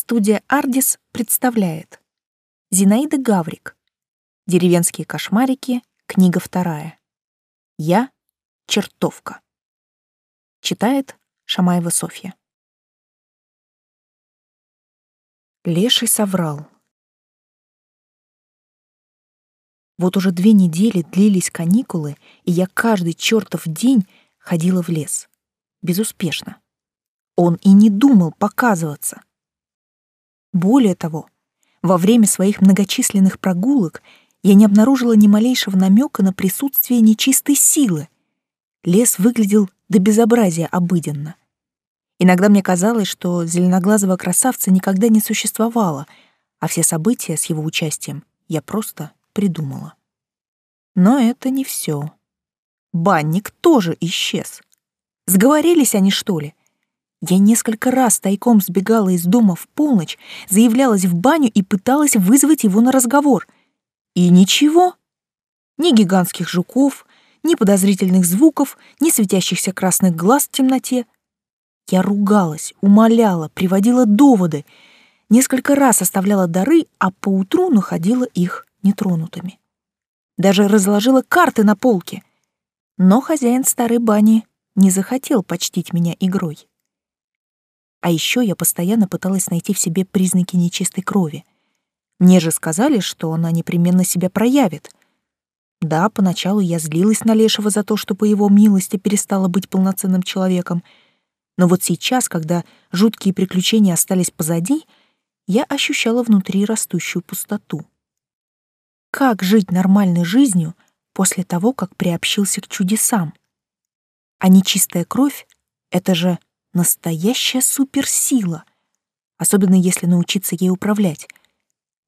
Студия «Ардис» представляет Зинаида Гаврик «Деревенские кошмарики», книга вторая. Я — чертовка. Читает Шамаева Софья. Леший соврал. Вот уже две недели длились каникулы, и я каждый чертов день ходила в лес. Безуспешно. Он и не думал показываться. Более того, во время своих многочисленных прогулок я не обнаружила ни малейшего намека на присутствие нечистой силы. Лес выглядел до безобразия обыденно. Иногда мне казалось, что зеленоглазого красавца никогда не существовало, а все события с его участием я просто придумала. Но это не все. Банник тоже исчез. Сговорились они, что ли? Я несколько раз тайком сбегала из дома в полночь, заявлялась в баню и пыталась вызвать его на разговор. И ничего. Ни гигантских жуков, ни подозрительных звуков, ни светящихся красных глаз в темноте. Я ругалась, умоляла, приводила доводы, несколько раз оставляла дары, а поутру находила их нетронутыми. Даже разложила карты на полке. Но хозяин старой бани не захотел почтить меня игрой. А еще я постоянно пыталась найти в себе признаки нечистой крови. Мне же сказали, что она непременно себя проявит. Да, поначалу я злилась на Лешего за то, что по его милости перестала быть полноценным человеком. Но вот сейчас, когда жуткие приключения остались позади, я ощущала внутри растущую пустоту. Как жить нормальной жизнью после того, как приобщился к чудесам? А нечистая кровь — это же настоящая суперсила, особенно если научиться ей управлять.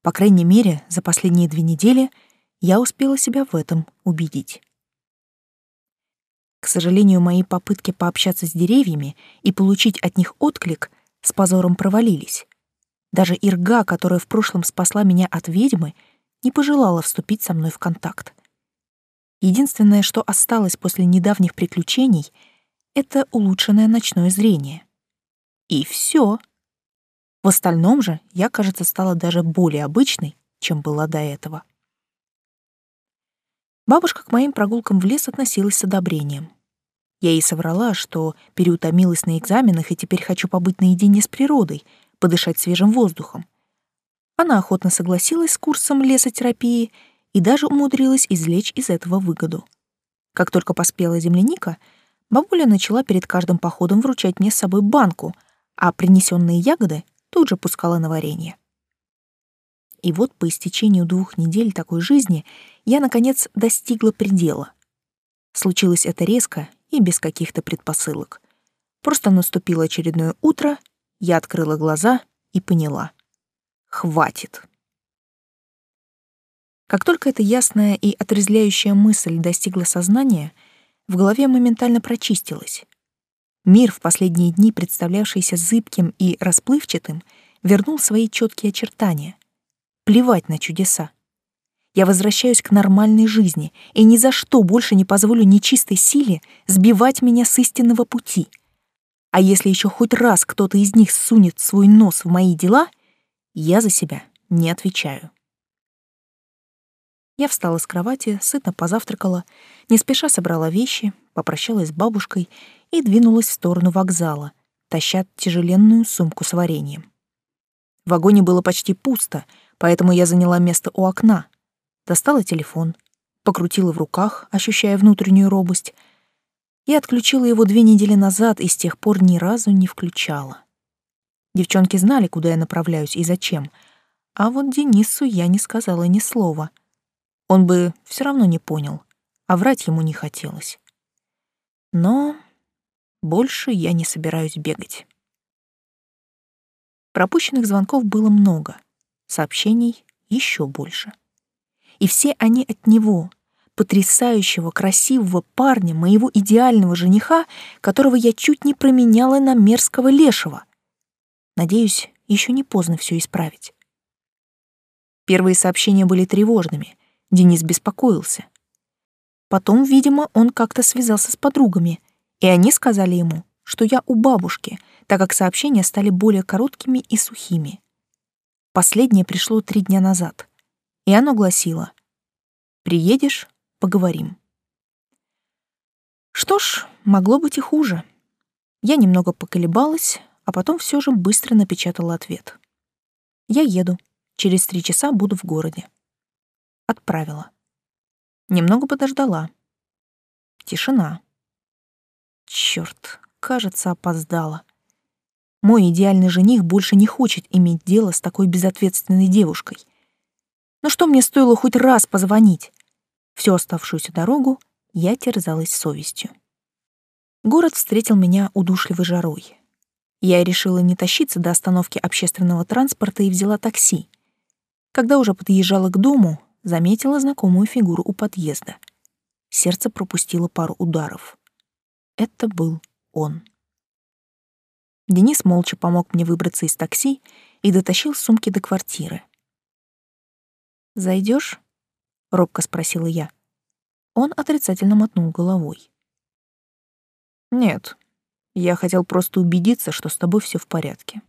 По крайней мере, за последние две недели я успела себя в этом убедить. К сожалению, мои попытки пообщаться с деревьями и получить от них отклик с позором провалились. Даже Ирга, которая в прошлом спасла меня от ведьмы, не пожелала вступить со мной в контакт. Единственное, что осталось после недавних приключений — это улучшенное ночное зрение. И все. В остальном же я, кажется, стала даже более обычной, чем была до этого. Бабушка к моим прогулкам в лес относилась с одобрением. Я ей соврала, что переутомилась на экзаменах и теперь хочу побыть наедине с природой, подышать свежим воздухом. Она охотно согласилась с курсом лесотерапии и даже умудрилась извлечь из этого выгоду. Как только поспела земляника — Бабуля начала перед каждым походом вручать мне с собой банку, а принесенные ягоды тут же пускала на варенье. И вот по истечению двух недель такой жизни я, наконец, достигла предела. Случилось это резко и без каких-то предпосылок. Просто наступило очередное утро, я открыла глаза и поняла. Хватит. Как только эта ясная и отрезвляющая мысль достигла сознания — в голове моментально прочистилось. Мир, в последние дни представлявшийся зыбким и расплывчатым, вернул свои четкие очертания. Плевать на чудеса. Я возвращаюсь к нормальной жизни и ни за что больше не позволю нечистой силе сбивать меня с истинного пути. А если еще хоть раз кто-то из них сунет свой нос в мои дела, я за себя не отвечаю. Я встала с кровати, сытно позавтракала, не спеша собрала вещи, попрощалась с бабушкой и двинулась в сторону вокзала, таща тяжеленную сумку с вареньем. В вагоне было почти пусто, поэтому я заняла место у окна. Достала телефон, покрутила в руках, ощущая внутреннюю робость. Я отключила его две недели назад и с тех пор ни разу не включала. Девчонки знали, куда я направляюсь и зачем, а вот Денису я не сказала ни слова — он бы все равно не понял, а врать ему не хотелось. Но больше я не собираюсь бегать. Пропущенных звонков было много, сообщений еще больше. И все они от него, потрясающего, красивого парня, моего идеального жениха, которого я чуть не променяла на мерзкого лешего. Надеюсь, еще не поздно все исправить. Первые сообщения были тревожными, Денис беспокоился. Потом, видимо, он как-то связался с подругами, и они сказали ему, что я у бабушки, так как сообщения стали более короткими и сухими. Последнее пришло три дня назад, и оно гласило «Приедешь — поговорим». Что ж, могло быть и хуже. Я немного поколебалась, а потом все же быстро напечатала ответ. «Я еду. Через три часа буду в городе». Отправила. Немного подождала. Тишина. Черт, кажется, опоздала. Мой идеальный жених больше не хочет иметь дело с такой безответственной девушкой. Но что мне стоило хоть раз позвонить? Всю оставшуюся дорогу я терзалась совестью. Город встретил меня удушливой жарой. Я решила не тащиться до остановки общественного транспорта и взяла такси. Когда уже подъезжала к дому, заметила знакомую фигуру у подъезда. Сердце пропустило пару ударов. Это был он. Денис молча помог мне выбраться из такси и дотащил сумки до квартиры. Зайдешь? робко спросила я. Он отрицательно мотнул головой. Нет, я хотел просто убедиться, что с тобой все в порядке.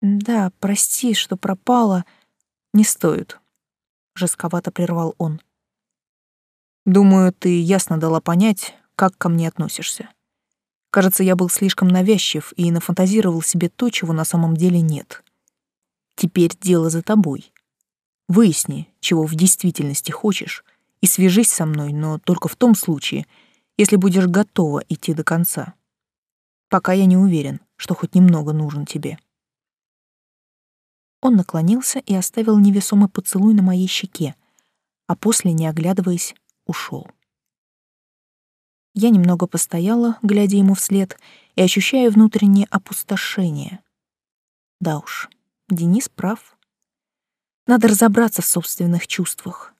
Да, прости, что пропала. Не стоит, жестковато прервал он. Думаю, ты ясно дала понять, как ко мне относишься. Кажется, я был слишком навязчив и нафантазировал себе то, чего на самом деле нет. Теперь дело за тобой. Выясни, чего в действительности хочешь, и свяжись со мной, но только в том случае, если будешь готова идти до конца. Пока я не уверен, что хоть немного нужен тебе. Он наклонился и оставил невесомый поцелуй на моей щеке, а после, не оглядываясь, ушел. Я немного постояла, глядя ему вслед и ощущая внутреннее опустошение. Да уж, Денис прав. Надо разобраться в собственных чувствах.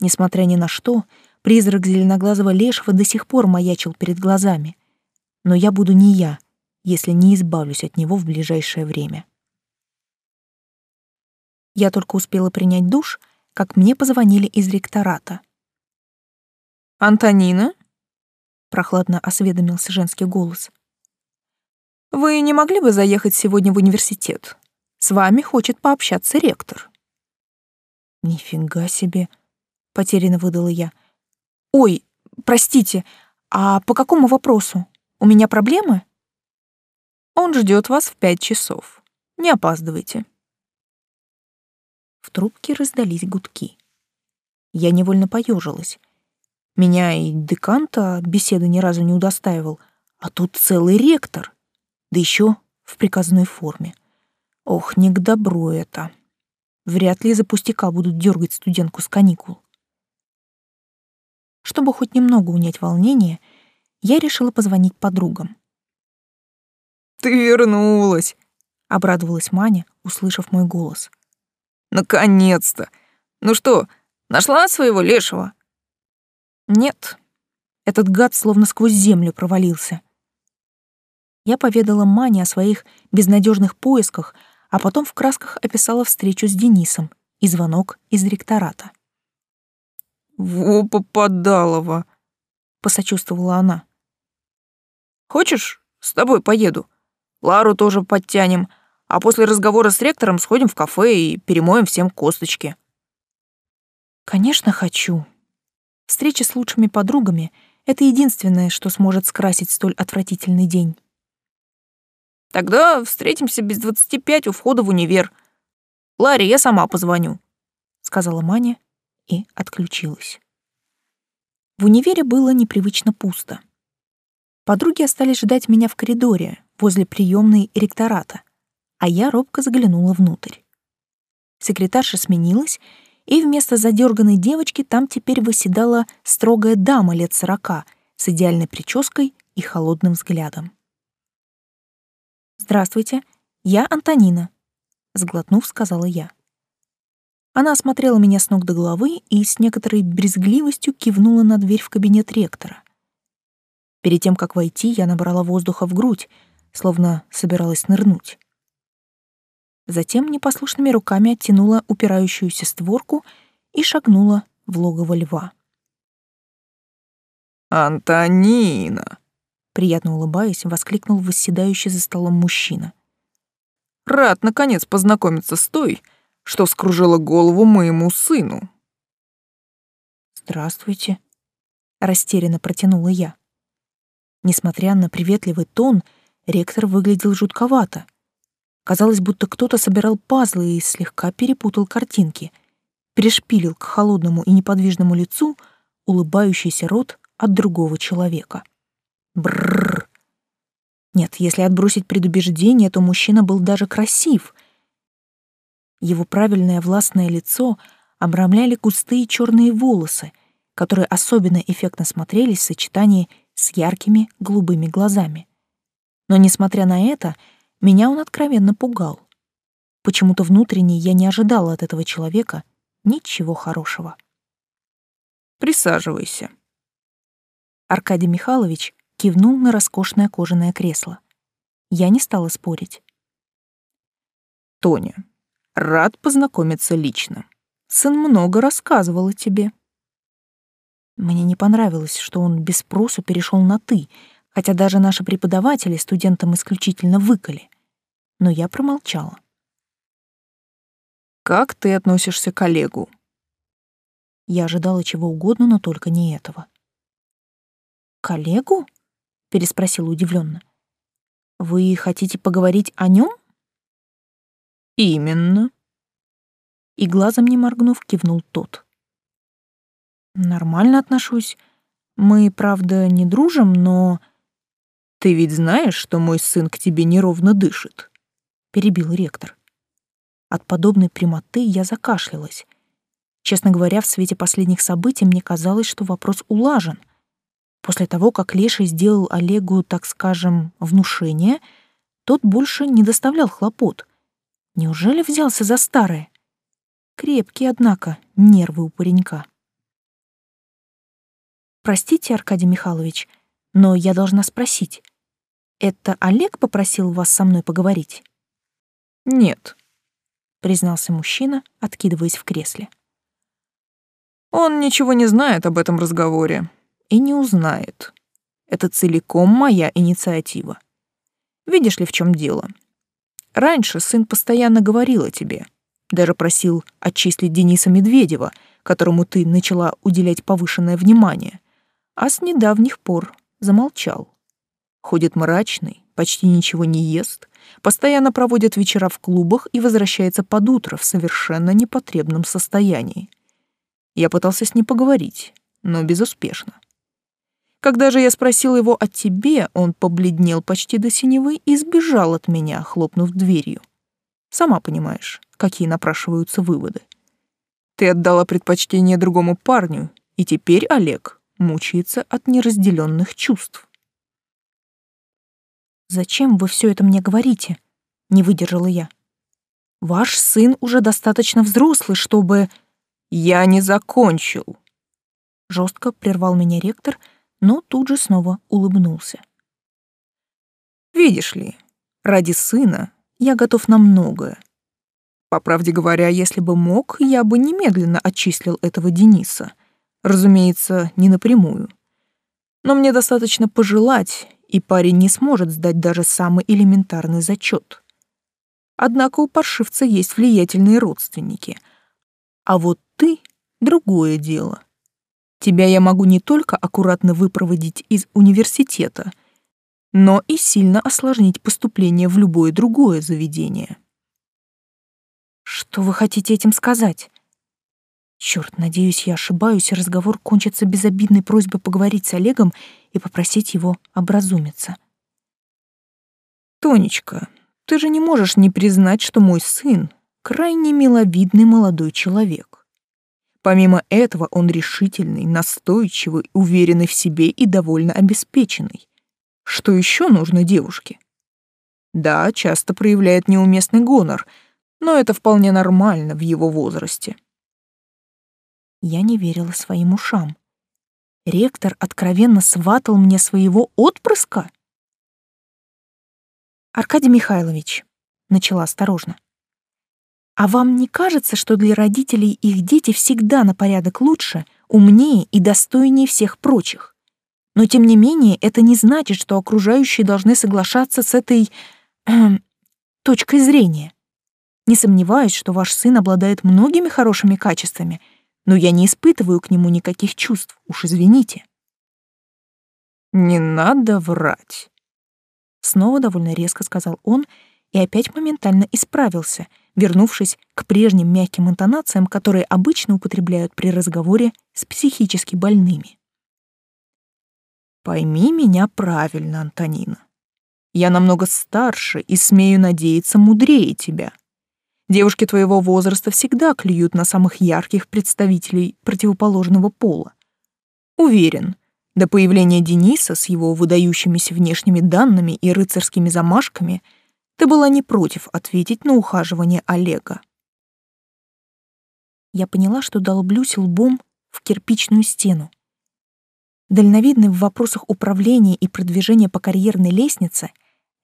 Несмотря ни на что, призрак зеленоглазого лешего до сих пор маячил перед глазами. Но я буду не я, если не избавлюсь от него в ближайшее время. Я только успела принять душ, как мне позвонили из ректората. «Антонина?» — прохладно осведомился женский голос. «Вы не могли бы заехать сегодня в университет? С вами хочет пообщаться ректор». «Нифига себе!» — потерянно выдала я. «Ой, простите, а по какому вопросу? У меня проблемы?» «Он ждет вас в пять часов. Не опаздывайте». В трубке раздались гудки. Я невольно поежилась. Меня и деканта беседы ни разу не удостаивал, а тут целый ректор, да еще в приказной форме. Ох, не к добру это. Вряд ли за пустяка будут дергать студентку с каникул. Чтобы хоть немного унять волнение, я решила позвонить подругам. «Ты вернулась!» — обрадовалась Маня, услышав мой голос. «Наконец-то! Ну что, нашла своего лешего?» «Нет, этот гад словно сквозь землю провалился». Я поведала Мане о своих безнадежных поисках, а потом в красках описала встречу с Денисом и звонок из ректората. «Во попадалово!» — посочувствовала она. «Хочешь, с тобой поеду? Лару тоже подтянем, а после разговора с ректором сходим в кафе и перемоем всем косточки». «Конечно, хочу. Встреча с лучшими подругами — это единственное, что сможет скрасить столь отвратительный день». «Тогда встретимся без двадцати пять у входа в универ. Ларе я сама позвоню», — сказала Маня и отключилась. В универе было непривычно пусто. Подруги остались ждать меня в коридоре возле приемной ректората, а я робко заглянула внутрь. Секретарша сменилась, и вместо задерганной девочки там теперь восседала строгая дама лет сорока с идеальной прической и холодным взглядом. «Здравствуйте, я Антонина», — сглотнув, сказала я. Она осмотрела меня с ног до головы и с некоторой брезгливостью кивнула на дверь в кабинет ректора. Перед тем, как войти, я набрала воздуха в грудь, словно собиралась нырнуть. Затем непослушными руками оттянула упирающуюся створку и шагнула в логово льва. «Антонина!» — приятно улыбаясь, воскликнул восседающий за столом мужчина. Рад, наконец, познакомиться с той, что вскружила голову моему сыну. «Здравствуйте», — растерянно протянула я. Несмотря на приветливый тон, ректор выглядел жутковато. Казалось, будто кто-то собирал пазлы и слегка перепутал картинки, пришпилил к холодному и неподвижному лицу улыбающийся рот от другого человека. Бррр. Нет, если отбросить предубеждение, то мужчина был даже красив. Его правильное властное лицо обрамляли густые черные волосы, которые особенно эффектно смотрелись в сочетании с яркими голубыми глазами. Но, несмотря на это, меня он откровенно пугал. Почему-то внутренне я не ожидала от этого человека ничего хорошего. «Присаживайся». Аркадий Михайлович кивнул на роскошное кожаное кресло. Я не стала спорить. «Тоня, рад познакомиться лично. Сын много рассказывал о тебе». Мне не понравилось, что он без спросу перешел на «ты», хотя даже наши преподаватели студентам исключительно выкали. Но я промолчала. «Как ты относишься к Олегу?» Я ожидала чего угодно, но только не этого. «Коллегу?» — переспросила удивленно. «Вы хотите поговорить о нем?» «Именно». И глазом не моргнув, кивнул тот. «Нормально отношусь. Мы, правда, не дружим, но...» «Ты ведь знаешь, что мой сын к тебе неровно дышит?» — перебил ректор. От подобной прямоты я закашлялась. Честно говоря, в свете последних событий мне казалось, что вопрос улажен. После того, как Леший сделал Олегу, так скажем, внушение, тот больше не доставлял хлопот. Неужели взялся за старое? Крепкие, однако, нервы у паренька. Простите, Аркадий Михайлович, но я должна спросить. Это Олег попросил вас со мной поговорить? Нет, признался мужчина, откидываясь в кресле. Он ничего не знает об этом разговоре и не узнает. Это целиком моя инициатива. Видишь ли, в чем дело? Раньше сын постоянно говорил о тебе, даже просил отчислить Дениса Медведева, которому ты начала уделять повышенное внимание, а с недавних пор замолчал. Ходит мрачный, почти ничего не ест, постоянно проводит вечера в клубах и возвращается под утро в совершенно непотребном состоянии. Я пытался с ним поговорить, но безуспешно. Когда же я спросил его о тебе, он побледнел почти до синевы и сбежал от меня, хлопнув дверью. Сама понимаешь, какие напрашиваются выводы. Ты отдала предпочтение другому парню, и теперь Олег мучается от неразделенных чувств. «Зачем вы все это мне говорите?» — не выдержала я. «Ваш сын уже достаточно взрослый, чтобы...» «Я не закончил!» Жестко прервал меня ректор, но тут же снова улыбнулся. «Видишь ли, ради сына я готов на многое. По правде говоря, если бы мог, я бы немедленно отчислил этого Дениса. Разумеется, не напрямую. Но мне достаточно пожелать, и парень не сможет сдать даже самый элементарный зачет. Однако у паршивца есть влиятельные родственники — а вот ты — другое дело. Тебя я могу не только аккуратно выпроводить из университета, но и сильно осложнить поступление в любое другое заведение. Что вы хотите этим сказать? Черт, надеюсь, я ошибаюсь, разговор кончится безобидной просьбой поговорить с Олегом и попросить его образумиться. Тонечка, ты же не можешь не признать, что мой сын крайне миловидный молодой человек. Помимо этого он решительный, настойчивый, уверенный в себе и довольно обеспеченный. Что еще нужно девушке? Да, часто проявляет неуместный гонор, но это вполне нормально в его возрасте. Я не верила своим ушам. Ректор откровенно сватал мне своего отпрыска? Аркадий Михайлович, начала осторожно. А вам не кажется, что для родителей их дети всегда на порядок лучше, умнее и достойнее всех прочих? Но тем не менее это не значит, что окружающие должны соглашаться с этой э, точкой зрения. Не сомневаюсь, что ваш сын обладает многими хорошими качествами, но я не испытываю к нему никаких чувств, уж извините. Не надо врать. Снова довольно резко сказал он и опять моментально исправился, вернувшись к прежним мягким интонациям, которые обычно употребляют при разговоре с психически больными. Пойми меня правильно, Антонина. Я намного старше и смею надеяться мудрее тебя. Девушки твоего возраста всегда клюют на самых ярких представителей противоположного пола. Уверен, до появления Дениса с его выдающимися внешними данными и рыцарскими замашками ты была не против ответить на ухаживание Олега. Я поняла, что долблюсь лбом в кирпичную стену. Дальновидный в вопросах управления и продвижения по карьерной лестнице,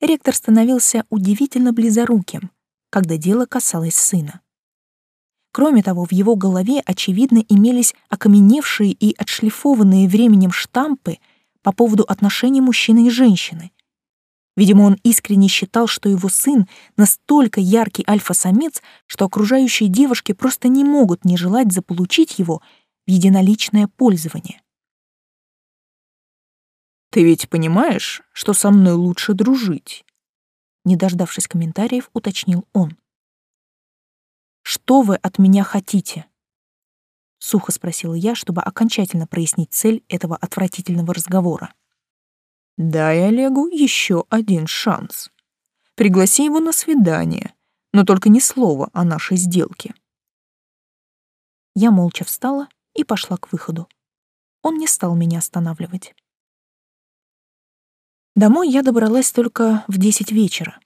ректор становился удивительно близоруким, когда дело касалось сына. Кроме того, в его голове, очевидно, имелись окаменевшие и отшлифованные временем штампы по поводу отношений мужчины и женщины. Видимо, он искренне считал, что его сын настолько яркий альфа-самец, что окружающие девушки просто не могут не желать заполучить его в единоличное пользование. Ты ведь понимаешь, что со мной лучше дружить? Не дождавшись комментариев, уточнил он. Что вы от меня хотите? Сухо спросила я, чтобы окончательно прояснить цель этого отвратительного разговора. Дай Олегу еще один шанс. Пригласи его на свидание, но только ни слова о нашей сделке. Я молча встала и пошла к выходу. Он не стал меня останавливать. Домой я добралась только в десять вечера.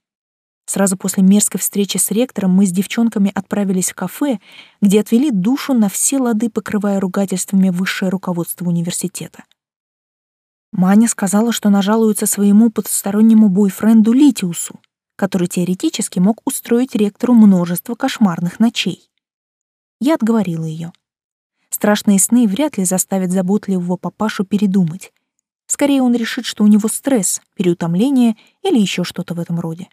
Сразу после мерзкой встречи с ректором мы с девчонками отправились в кафе, где отвели душу на все лады, покрывая ругательствами высшее руководство университета. Маня сказала, что нажалуется своему потустороннему бойфренду Литиусу, который теоретически мог устроить ректору множество кошмарных ночей. Я отговорила ее. Страшные сны вряд ли заставят заботливого папашу передумать. Скорее он решит, что у него стресс, переутомление или еще что-то в этом роде.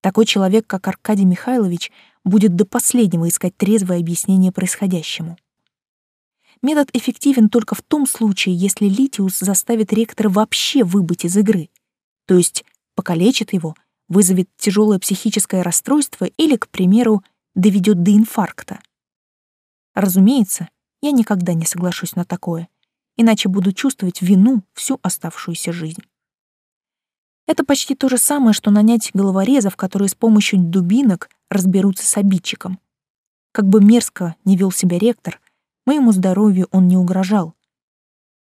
Такой человек, как Аркадий Михайлович, будет до последнего искать трезвое объяснение происходящему. Метод эффективен только в том случае, если Литиус заставит ректора вообще выбыть из игры, то есть покалечит его, вызовет тяжелое психическое расстройство или, к примеру, доведет до инфаркта. Разумеется, я никогда не соглашусь на такое иначе буду чувствовать вину всю оставшуюся жизнь. Это почти то же самое, что нанять головорезов, которые с помощью дубинок разберутся с обидчиком. Как бы мерзко не вел себя ректор, моему здоровью он не угрожал.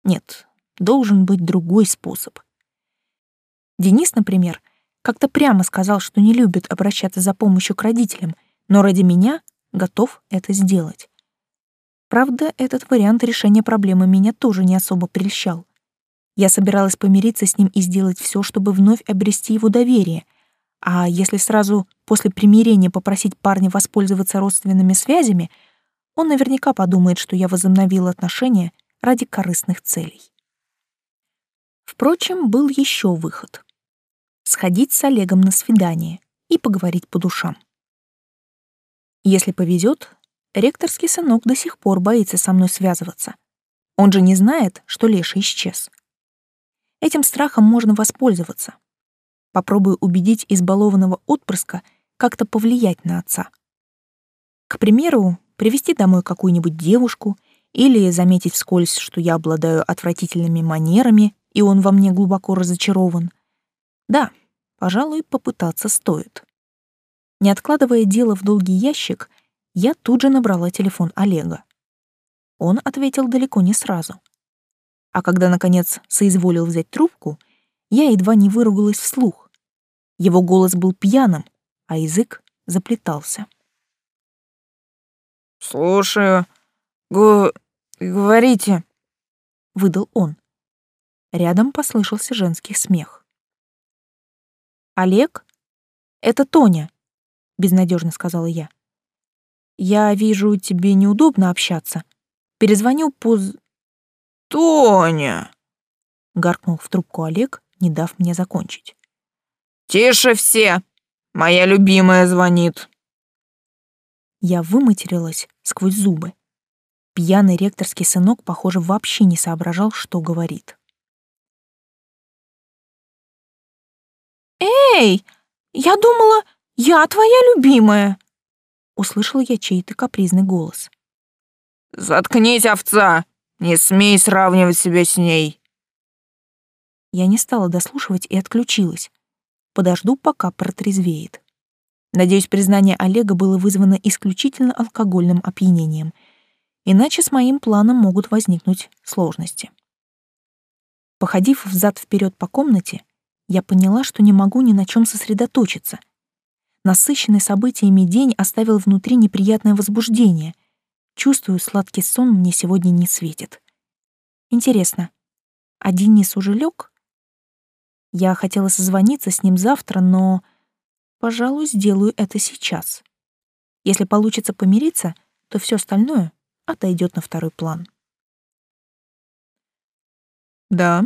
Нет, должен быть другой способ. Денис, например, как-то прямо сказал, что не любит обращаться за помощью к родителям, но ради меня готов это сделать. Правда, этот вариант решения проблемы меня тоже не особо прельщал. Я собиралась помириться с ним и сделать все, чтобы вновь обрести его доверие. А если сразу после примирения попросить парня воспользоваться родственными связями, он наверняка подумает, что я возобновила отношения ради корыстных целей. Впрочем, был еще выход. Сходить с Олегом на свидание и поговорить по душам. Если повезет, Ректорский сынок до сих пор боится со мной связываться. Он же не знает, что Леша исчез. Этим страхом можно воспользоваться. Попробую убедить избалованного отпрыска как-то повлиять на отца. К примеру, привести домой какую-нибудь девушку или заметить вскользь, что я обладаю отвратительными манерами, и он во мне глубоко разочарован. Да, пожалуй, попытаться стоит. Не откладывая дело в долгий ящик — я тут же набрала телефон Олега. Он ответил далеко не сразу. А когда, наконец, соизволил взять трубку, я едва не выругалась вслух. Его голос был пьяным, а язык заплетался. «Слушаю. Гу... говорите», — выдал он. Рядом послышался женский смех. «Олег? Это Тоня», — безнадежно сказала я. Я вижу, тебе неудобно общаться. Перезвоню поз... Тоня! — гаркнул в трубку Олег, не дав мне закончить. «Тише все! Моя любимая звонит!» Я выматерилась сквозь зубы. Пьяный ректорский сынок, похоже, вообще не соображал, что говорит. «Эй, я думала, я твоя любимая!» Услышала я чей-то капризный голос. «Заткнись, овца! Не смей сравнивать себя с ней!» Я не стала дослушивать и отключилась. Подожду, пока протрезвеет. Надеюсь, признание Олега было вызвано исключительно алкогольным опьянением, иначе с моим планом могут возникнуть сложности. Походив взад вперед по комнате, я поняла, что не могу ни на чем сосредоточиться. Насыщенный событиями день оставил внутри неприятное возбуждение. Чувствую, сладкий сон мне сегодня не светит. Интересно, а Денис уже? Я хотела созвониться с ним завтра, но, пожалуй, сделаю это сейчас. Если получится помириться, то все остальное отойдет на второй план. «Да»,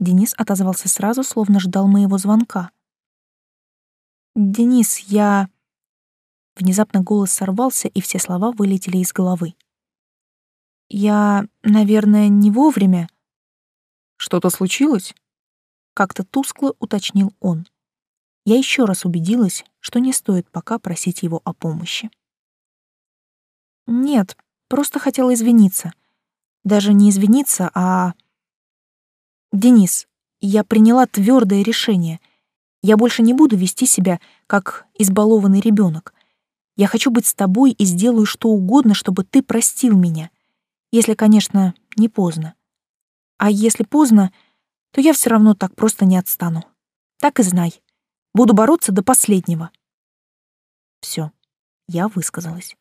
Денис отозвался сразу, словно ждал моего звонка. «Денис, я...» Внезапно голос сорвался, и все слова вылетели из головы. «Я, наверное, не вовремя...» «Что-то случилось?» Как-то тускло уточнил он. Я еще раз убедилась, что не стоит пока просить его о помощи. «Нет, просто хотела извиниться. Даже не извиниться, а...» Денис, я приняла твердое решение. Я больше не буду вести себя как избалованный ребенок. Я хочу быть с тобой и сделаю что угодно, чтобы ты простил меня. Если, конечно, не поздно. А если поздно, то я все равно так просто не отстану. Так и знай. Буду бороться до последнего. Все, я высказалась.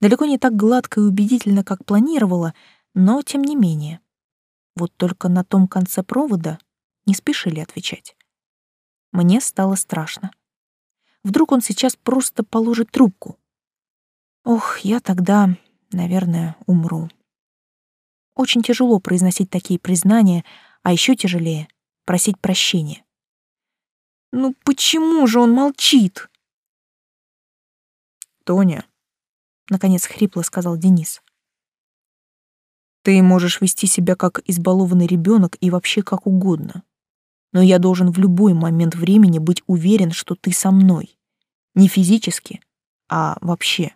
Далеко не так гладко и убедительно, как планировала, но тем не менее. Вот только на том конце провода не спешили отвечать. Мне стало страшно. Вдруг он сейчас просто положит трубку. Ох, я тогда, наверное, умру. Очень тяжело произносить такие признания, а еще тяжелее — просить прощения. Ну почему же он молчит? Тоня, — наконец хрипло сказал Денис. Ты можешь вести себя как избалованный ребенок и вообще как угодно. Но я должен в любой момент времени быть уверен, что ты со мной. Не физически, а вообще.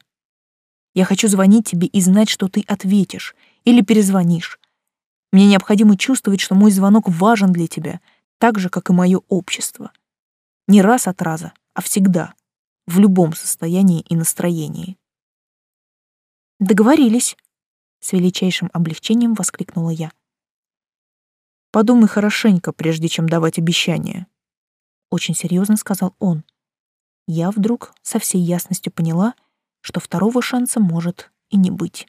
Я хочу звонить тебе и знать, что ты ответишь или перезвонишь. Мне необходимо чувствовать, что мой звонок важен для тебя, так же, как и мое общество. Не раз от раза, а всегда, в любом состоянии и настроении. Договорились. С величайшим облегчением воскликнула я. Подумай хорошенько, прежде чем давать обещание. Очень серьезно сказал он. Я вдруг со всей ясностью поняла, что второго шанса может и не быть.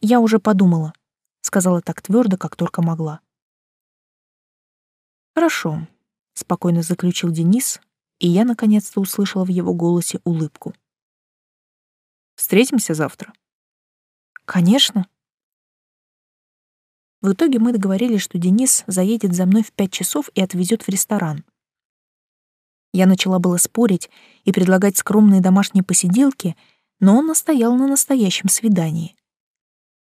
Я уже подумала, сказала так твердо, как только могла. Хорошо, спокойно заключил Денис, и я наконец-то услышала в его голосе улыбку. Встретимся завтра. Конечно. В итоге мы договорились, что Денис заедет за мной в пять часов и отвезет в ресторан. Я начала было спорить и предлагать скромные домашние посиделки, но он настоял на настоящем свидании.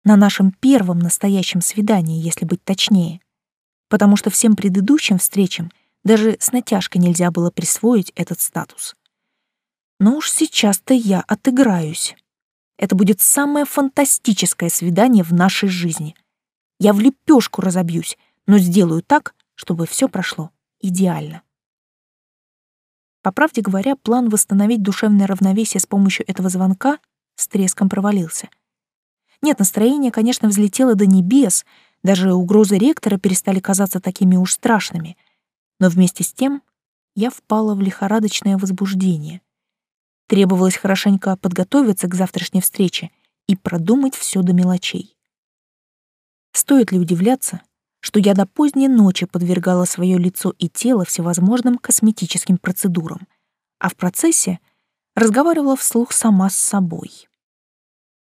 На нашем первом настоящем свидании, если быть точнее. Потому что всем предыдущим встречам даже с натяжкой нельзя было присвоить этот статус. Но уж сейчас-то я отыграюсь. Это будет самое фантастическое свидание в нашей жизни. Я в лепешку разобьюсь, но сделаю так, чтобы все прошло идеально. По правде говоря, план восстановить душевное равновесие с помощью этого звонка с треском провалился. Нет, настроение, конечно, взлетело до небес, даже угрозы ректора перестали казаться такими уж страшными, но вместе с тем я впала в лихорадочное возбуждение. Требовалось хорошенько подготовиться к завтрашней встрече и продумать все до мелочей. Стоит ли удивляться, что я до поздней ночи подвергала свое лицо и тело всевозможным косметическим процедурам, а в процессе разговаривала вслух сама с собой.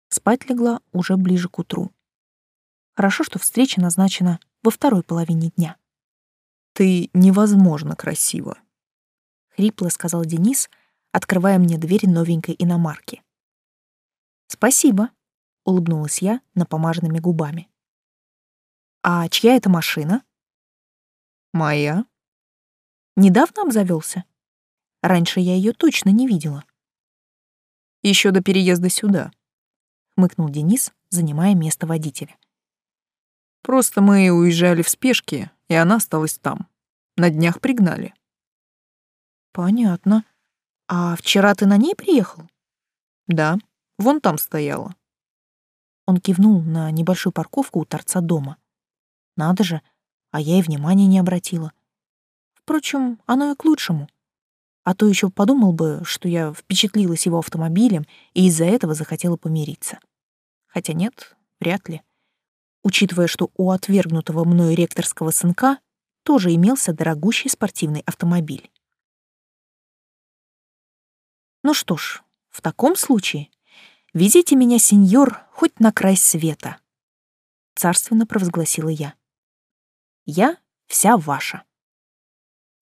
Спать легла уже ближе к утру. Хорошо, что встреча назначена во второй половине дня. «Ты невозможно красива», — хрипло сказал Денис, открывая мне дверь новенькой иномарки. «Спасибо», — улыбнулась я напомаженными губами. «А чья это машина?» «Моя». «Недавно обзавелся? Раньше я ее точно не видела». Еще до переезда сюда», — хмыкнул Денис, занимая место водителя. «Просто мы уезжали в спешке, и она осталась там. На днях пригнали». «Понятно. А вчера ты на ней приехал?» «Да, вон там стояла». Он кивнул на небольшую парковку у торца дома. Надо же, а я и внимания не обратила. Впрочем, оно и к лучшему. А то еще подумал бы, что я впечатлилась его автомобилем и из-за этого захотела помириться. Хотя нет, вряд ли. Учитывая, что у отвергнутого мною ректорского сынка тоже имелся дорогущий спортивный автомобиль. Ну что ж, в таком случае везите меня, сеньор, хоть на край света, царственно провозгласила я. Я вся ваша.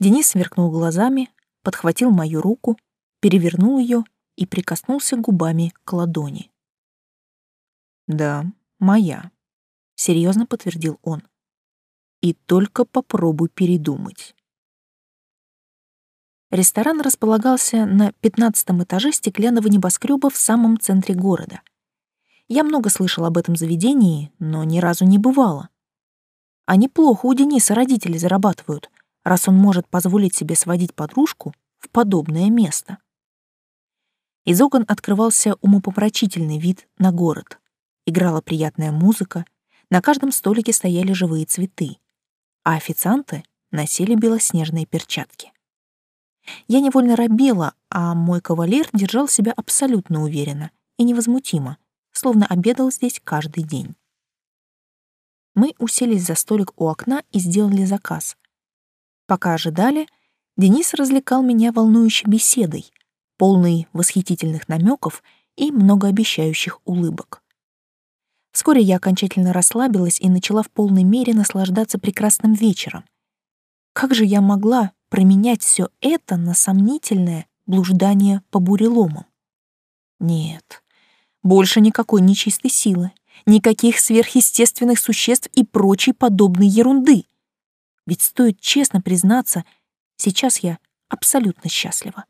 Денис сверкнул глазами, подхватил мою руку, перевернул ее и прикоснулся губами к ладони. «Да, моя», — серьезно подтвердил он. «И только попробуй передумать». Ресторан располагался на пятнадцатом этаже стеклянного небоскреба в самом центре города. Я много слышал об этом заведении, но ни разу не бывало. А неплохо у Дениса родители зарабатывают, раз он может позволить себе сводить подружку в подобное место. Из окон открывался умопомрачительный вид на город. Играла приятная музыка, на каждом столике стояли живые цветы, а официанты носили белоснежные перчатки. Я невольно робела, а мой кавалер держал себя абсолютно уверенно и невозмутимо, словно обедал здесь каждый день. Мы уселись за столик у окна и сделали заказ, Пока ожидали, Денис развлекал меня волнующей беседой, полной восхитительных намеков и многообещающих улыбок. Вскоре я окончательно расслабилась и начала в полной мере наслаждаться прекрасным вечером. Как же я могла променять все это на сомнительное блуждание по буреломам? Нет, больше никакой нечистой силы, никаких сверхъестественных существ и прочей подобной ерунды — ведь стоит честно признаться, сейчас я абсолютно счастлива.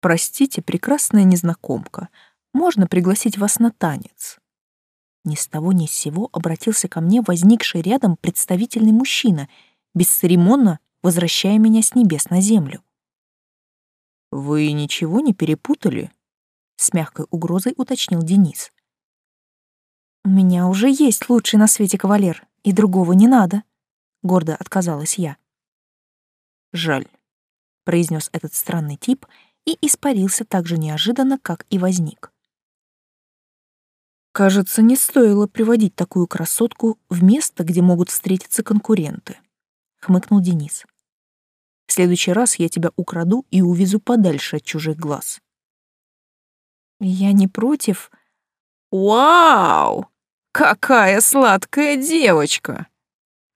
«Простите, прекрасная незнакомка, можно пригласить вас на танец?» Ни с того ни с сего обратился ко мне возникший рядом представительный мужчина, бесцеремонно возвращая меня с небес на землю. «Вы ничего не перепутали?» — с мягкой угрозой уточнил Денис. «У меня уже есть лучший на свете кавалер, и другого не надо», гордо отказалась я. Жаль, произнес этот странный тип и испарился так же неожиданно, как и возник. Кажется, не стоило приводить такую красотку в место, где могут встретиться конкуренты, хмыкнул Денис. В следующий раз я тебя украду и увезу подальше от чужих глаз. Я не против. Вау! Какая сладкая девочка!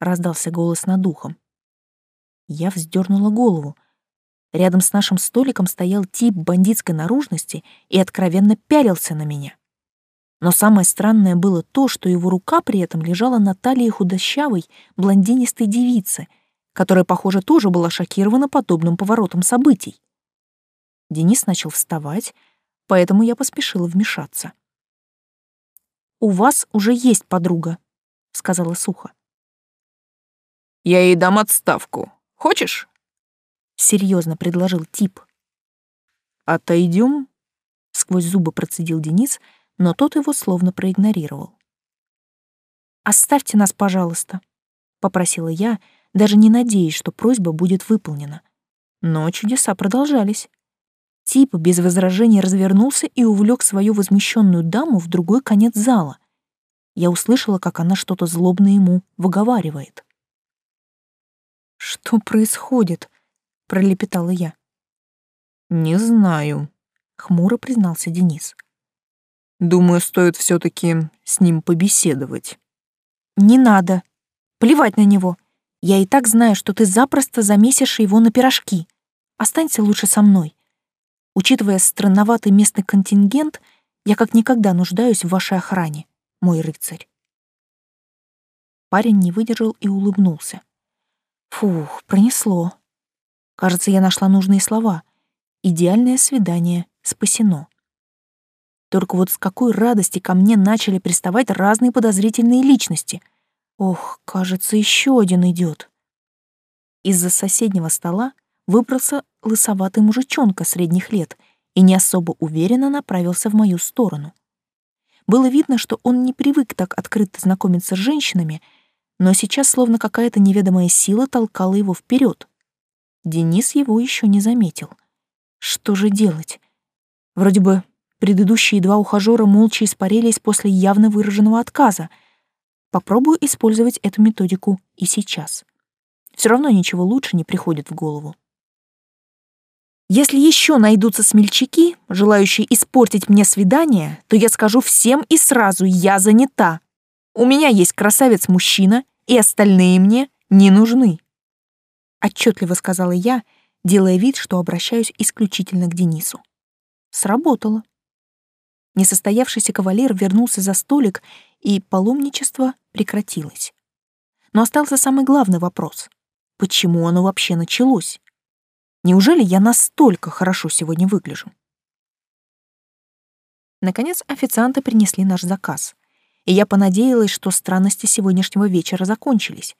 раздался голос над ухом. Я вздернула голову. Рядом с нашим столиком стоял тип бандитской наружности и откровенно пялился на меня. Но самое странное было то, что его рука при этом лежала на талии худощавой, блондинистой девицы, которая, похоже, тоже была шокирована подобным поворотом событий. Денис начал вставать, поэтому я поспешила вмешаться. «У вас уже есть подруга», — сказала сухо. Я ей дам отставку. Хочешь? Серьезно предложил тип. Отойдем? Сквозь зубы процедил Денис, но тот его словно проигнорировал. «Оставьте нас, пожалуйста», — попросила я, даже не надеясь, что просьба будет выполнена. Но чудеса продолжались. Тип без возражений развернулся и увлек свою возмущенную даму в другой конец зала. Я услышала, как она что-то злобно ему выговаривает. «Что происходит?» — пролепетала я. «Не знаю», — хмуро признался Денис. «Думаю, стоит все таки с ним побеседовать». не надо. Плевать на него. Я и так знаю, что ты запросто замесишь его на пирожки. Останься лучше со мной. Учитывая странноватый местный контингент, я как никогда нуждаюсь в вашей охране, мой рыцарь. Парень не выдержал и улыбнулся. Фух, пронесло. Кажется, я нашла нужные слова. Идеальное свидание спасено. Только вот с какой радости ко мне начали приставать разные подозрительные личности. Ох, кажется, еще один идет. Из-за соседнего стола выбрался лысоватый мужичонка средних лет и не особо уверенно направился в мою сторону. Было видно, что он не привык так открыто знакомиться с женщинами, но сейчас словно какая-то неведомая сила толкала его вперед. Денис его еще не заметил. Что же делать? Вроде бы предыдущие два ухажера молча испарились после явно выраженного отказа. Попробую использовать эту методику и сейчас. Все равно ничего лучше не приходит в голову. Если еще найдутся смельчаки, желающие испортить мне свидание, то я скажу всем и сразу «я занята». У меня есть красавец-мужчина, и остальные мне не нужны. Отчетливо сказала я, делая вид, что обращаюсь исключительно к Денису. Сработало. Несостоявшийся кавалер вернулся за столик, и паломничество прекратилось. Но остался самый главный вопрос. Почему оно вообще началось? Неужели я настолько хорошо сегодня выгляжу? Наконец официанты принесли наш заказ, и я понадеялась, что странности сегодняшнего вечера закончились.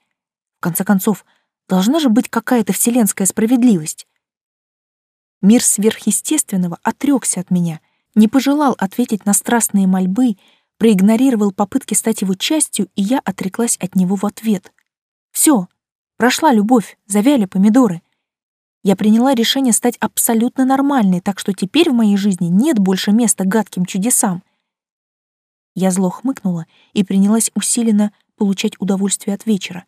В конце концов, должна же быть какая-то вселенская справедливость. Мир сверхъестественного отрекся от меня, не пожелал ответить на страстные мольбы, проигнорировал попытки стать его частью, и я отреклась от него в ответ. Все, прошла любовь, завяли помидоры — я приняла решение стать абсолютно нормальной, так что теперь в моей жизни нет больше места гадким чудесам. Я зло хмыкнула и принялась усиленно получать удовольствие от вечера,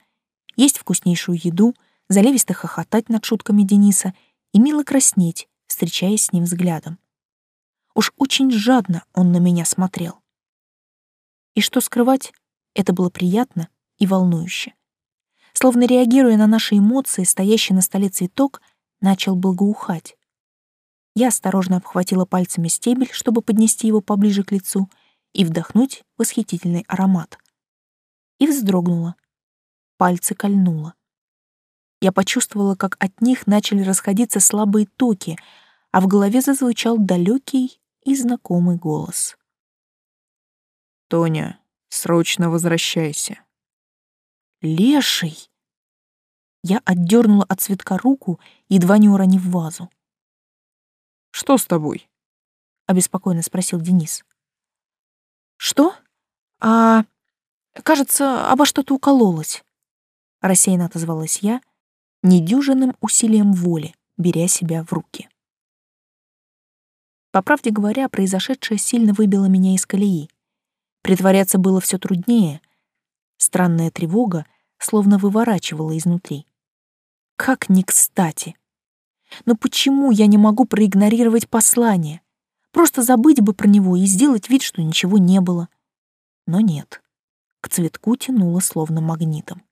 есть вкуснейшую еду, заливисто хохотать над шутками Дениса и мило краснеть, встречаясь с ним взглядом. Уж очень жадно он на меня смотрел. И что скрывать, это было приятно и волнующе. Словно реагируя на наши эмоции, стоящий на столе цветок начал благоухать. Я осторожно обхватила пальцами стебель, чтобы поднести его поближе к лицу и вдохнуть восхитительный аромат. И вздрогнула. Пальцы кольнуло. Я почувствовала, как от них начали расходиться слабые токи, а в голове зазвучал далекий и знакомый голос. «Тоня, срочно возвращайся». «Леший!» Я отдернула от цветка руку, едва не уронив вазу. «Что с тобой?» — обеспокоенно спросил Денис. «Что? А... Кажется, обо что-то укололась», — рассеянно отозвалась я, недюжинным усилием воли, беря себя в руки. По правде говоря, произошедшее сильно выбило меня из колеи. Притворяться было все труднее. Странная тревога словно выворачивала изнутри. Как ни кстати. Но почему я не могу проигнорировать послание? Просто забыть бы про него и сделать вид, что ничего не было. Но нет. К цветку тянуло словно магнитом.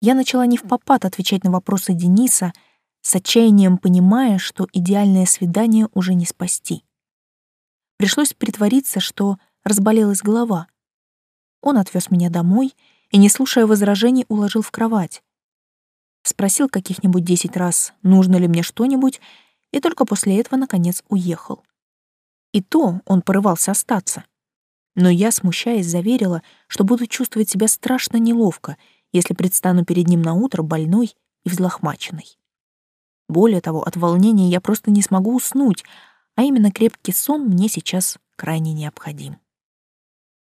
Я начала не в попад отвечать на вопросы Дениса, с отчаянием понимая, что идеальное свидание уже не спасти. Пришлось притвориться, что разболелась голова. Он отвез меня домой и, не слушая возражений, уложил в кровать спросил каких-нибудь десять раз, нужно ли мне что-нибудь, и только после этого, наконец, уехал. И то он порывался остаться. Но я, смущаясь, заверила, что буду чувствовать себя страшно неловко, если предстану перед ним на утро больной и взлохмаченной. Более того, от волнения я просто не смогу уснуть, а именно крепкий сон мне сейчас крайне необходим.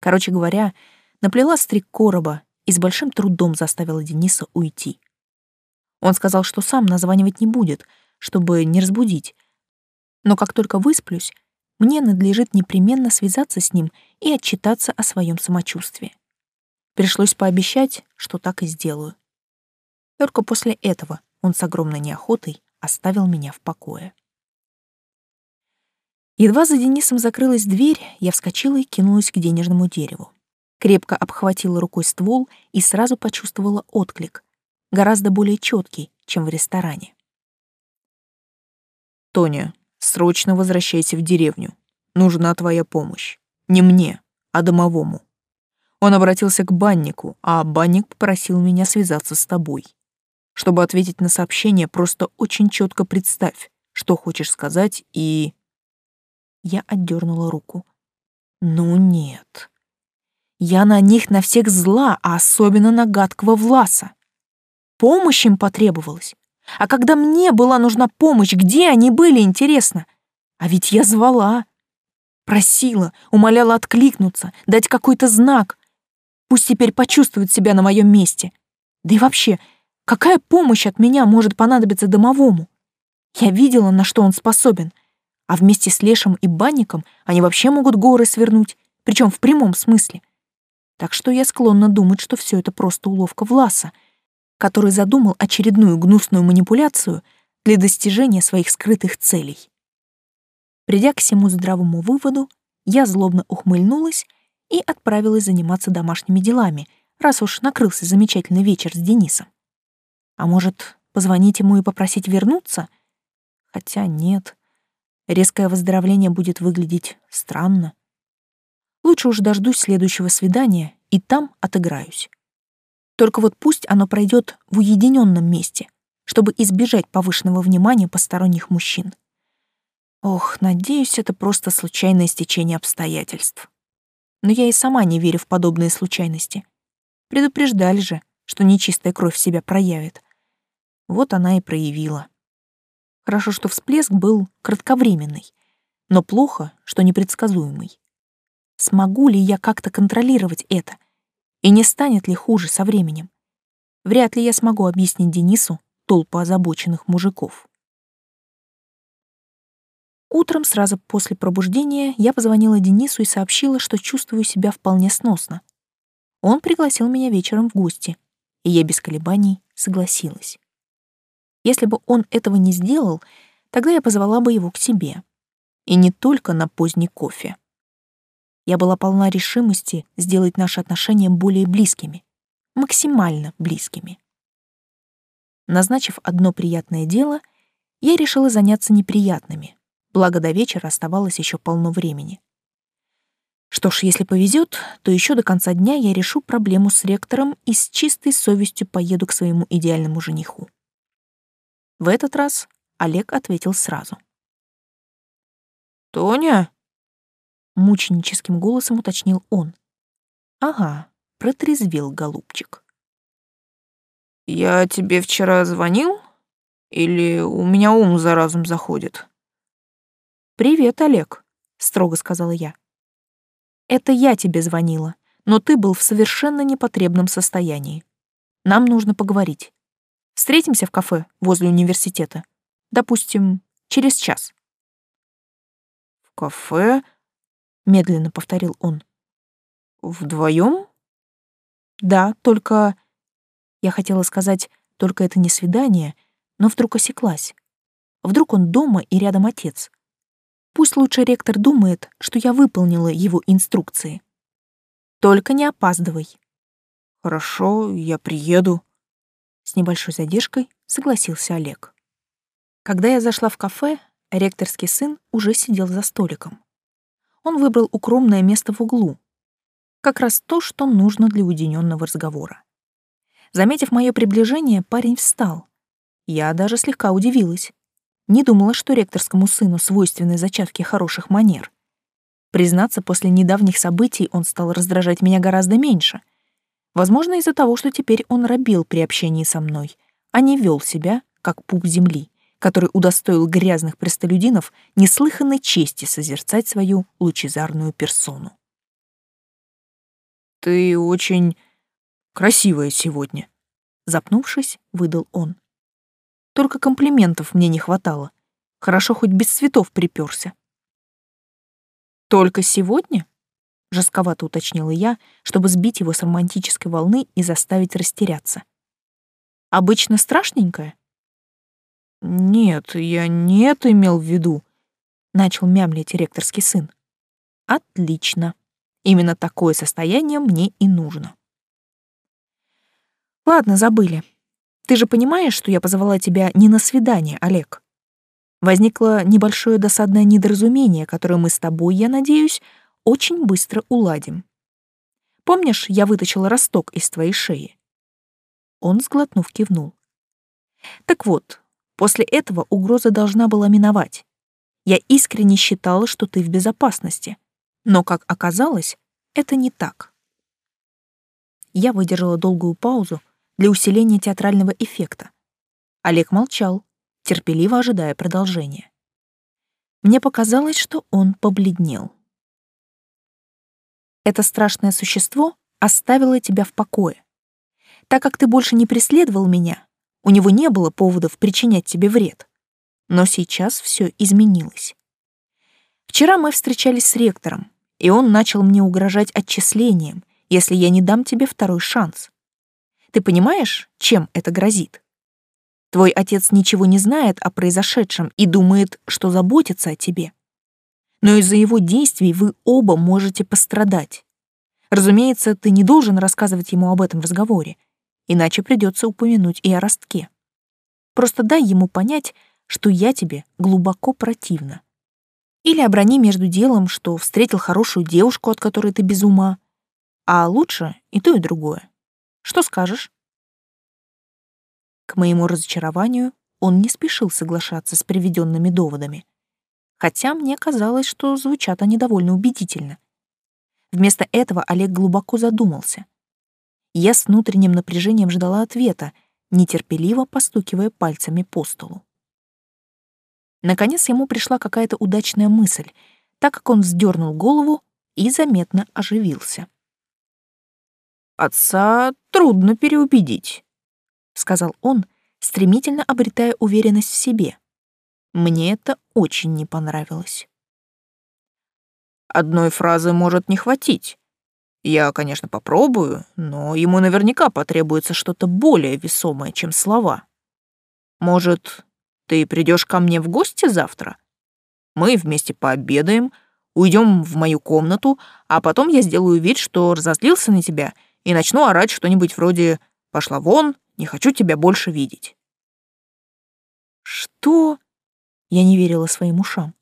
Короче говоря, наплела стрик короба и с большим трудом заставила Дениса уйти. Он сказал, что сам названивать не будет, чтобы не разбудить. Но как только высплюсь, мне надлежит непременно связаться с ним и отчитаться о своем самочувствии. Пришлось пообещать, что так и сделаю. Только после этого он с огромной неохотой оставил меня в покое. Едва за Денисом закрылась дверь, я вскочила и кинулась к денежному дереву. Крепко обхватила рукой ствол и сразу почувствовала отклик, гораздо более четкий, чем в ресторане. «Тоня, срочно возвращайся в деревню. Нужна твоя помощь. Не мне, а домовому. Он обратился к баннику, а банник попросил меня связаться с тобой. Чтобы ответить на сообщение, просто очень четко представь, что хочешь сказать, и...» Я отдернула руку. «Ну нет. Я на них на всех зла, а особенно на гадкого Власа. Помощь им потребовалась. А когда мне была нужна помощь, где они были, интересно? А ведь я звала. Просила, умоляла откликнуться, дать какой-то знак. Пусть теперь почувствует себя на моем месте. Да и вообще, какая помощь от меня может понадобиться домовому? Я видела, на что он способен. А вместе с Лешем и Банником они вообще могут горы свернуть, причем в прямом смысле. Так что я склонна думать, что все это просто уловка Власа, который задумал очередную гнусную манипуляцию для достижения своих скрытых целей. Придя к всему здравому выводу, я злобно ухмыльнулась и отправилась заниматься домашними делами, раз уж накрылся замечательный вечер с Денисом. А может, позвонить ему и попросить вернуться? Хотя нет. Резкое выздоровление будет выглядеть странно. Лучше уж дождусь следующего свидания и там отыграюсь. Только вот пусть оно пройдет в уединенном месте, чтобы избежать повышенного внимания посторонних мужчин. Ох, надеюсь, это просто случайное стечение обстоятельств. Но я и сама не верю в подобные случайности. Предупреждали же, что нечистая кровь себя проявит. Вот она и проявила. Хорошо, что всплеск был кратковременный, но плохо, что непредсказуемый. Смогу ли я как-то контролировать это? И не станет ли хуже со временем? Вряд ли я смогу объяснить Денису толпу озабоченных мужиков. Утром сразу после пробуждения я позвонила Денису и сообщила, что чувствую себя вполне сносно. Он пригласил меня вечером в гости, и я без колебаний согласилась. Если бы он этого не сделал, тогда я позвала бы его к себе. И не только на поздний кофе. Я была полна решимости сделать наши отношения более близкими, максимально близкими. Назначив одно приятное дело, я решила заняться неприятными, благо до вечера оставалось еще полно времени. Что ж, если повезет, то еще до конца дня я решу проблему с ректором и с чистой совестью поеду к своему идеальному жениху. В этот раз Олег ответил сразу. «Тоня?» — мученическим голосом уточнил он. «Ага, протрезвел голубчик». «Я тебе вчера звонил? Или у меня ум за разум заходит?» «Привет, Олег», — строго сказала я. «Это я тебе звонила, но ты был в совершенно непотребном состоянии. Нам нужно поговорить. Встретимся в кафе возле университета. Допустим, через час». «В кафе?» — медленно повторил он. «Вдвоем?» «Да, только...» Я хотела сказать, только это не свидание, но вдруг осеклась. Вдруг он дома и рядом отец. Пусть лучше ректор думает, что я выполнила его инструкции. Только не опаздывай. Хорошо, я приеду. С небольшой задержкой согласился Олег. Когда я зашла в кафе, ректорский сын уже сидел за столиком. Он выбрал укромное место в углу. Как раз то, что нужно для уединенного разговора. Заметив мое приближение, парень встал. Я даже слегка удивилась. Не думала, что ректорскому сыну свойственны зачатки хороших манер. Признаться, после недавних событий он стал раздражать меня гораздо меньше. Возможно, из-за того, что теперь он робил при общении со мной, а не вел себя, как пуп земли, который удостоил грязных простолюдинов неслыханной чести созерцать свою лучезарную персону. «Ты очень красивая сегодня», — запнувшись, выдал он. Только комплиментов мне не хватало. Хорошо хоть без цветов приперся. «Только сегодня?» — жестковато уточнила я, чтобы сбить его с романтической волны и заставить растеряться. «Обычно страшненькое?» «Нет, я не это имел в виду», — начал мямлить ректорский сын. «Отлично. Именно такое состояние мне и нужно. Ладно, забыли. Ты же понимаешь, что я позвала тебя не на свидание, Олег. Возникло небольшое досадное недоразумение, которое мы с тобой, я надеюсь, очень быстро уладим. Помнишь, я вытащила росток из твоей шеи? Он, сглотнув, кивнул. Так вот, после этого угроза должна была миновать. Я искренне считала, что ты в безопасности. Но, как оказалось, это не так. Я выдержала долгую паузу для усиления театрального эффекта. Олег молчал, терпеливо ожидая продолжения. Мне показалось, что он побледнел. Это страшное существо оставило тебя в покое. Так как ты больше не преследовал меня, у него не было поводов причинять тебе вред. Но сейчас все изменилось. Вчера мы встречались с ректором, и он начал мне угрожать отчислением, если я не дам тебе второй шанс. Ты понимаешь, чем это грозит? Твой отец ничего не знает о произошедшем и думает, что заботится о тебе. Но из-за его действий вы оба можете пострадать. Разумеется, ты не должен рассказывать ему об этом разговоре, иначе придется упомянуть и о ростке. Просто дай ему понять, что я тебе глубоко противна. Или оброни между делом, что встретил хорошую девушку, от которой ты без ума. А лучше и то, и другое. Что скажешь? К моему разочарованию он не спешил соглашаться с приведенными доводами. Хотя мне казалось, что звучат они довольно убедительно. Вместо этого Олег глубоко задумался. Я с внутренним напряжением ждала ответа, нетерпеливо постукивая пальцами по столу. Наконец ему пришла какая-то удачная мысль, так как он вздернул голову и заметно оживился. «Отца трудно переубедить», — сказал он, стремительно обретая уверенность в себе. Мне это очень не понравилось. «Одной фразы может не хватить. Я, конечно, попробую, но ему наверняка потребуется что-то более весомое, чем слова. Может, ты придешь ко мне в гости завтра? Мы вместе пообедаем, уйдем в мою комнату, а потом я сделаю вид, что разозлился на тебя и начну орать что-нибудь вроде «пошла вон, не хочу тебя больше видеть». «Что?» Я не верила своим ушам.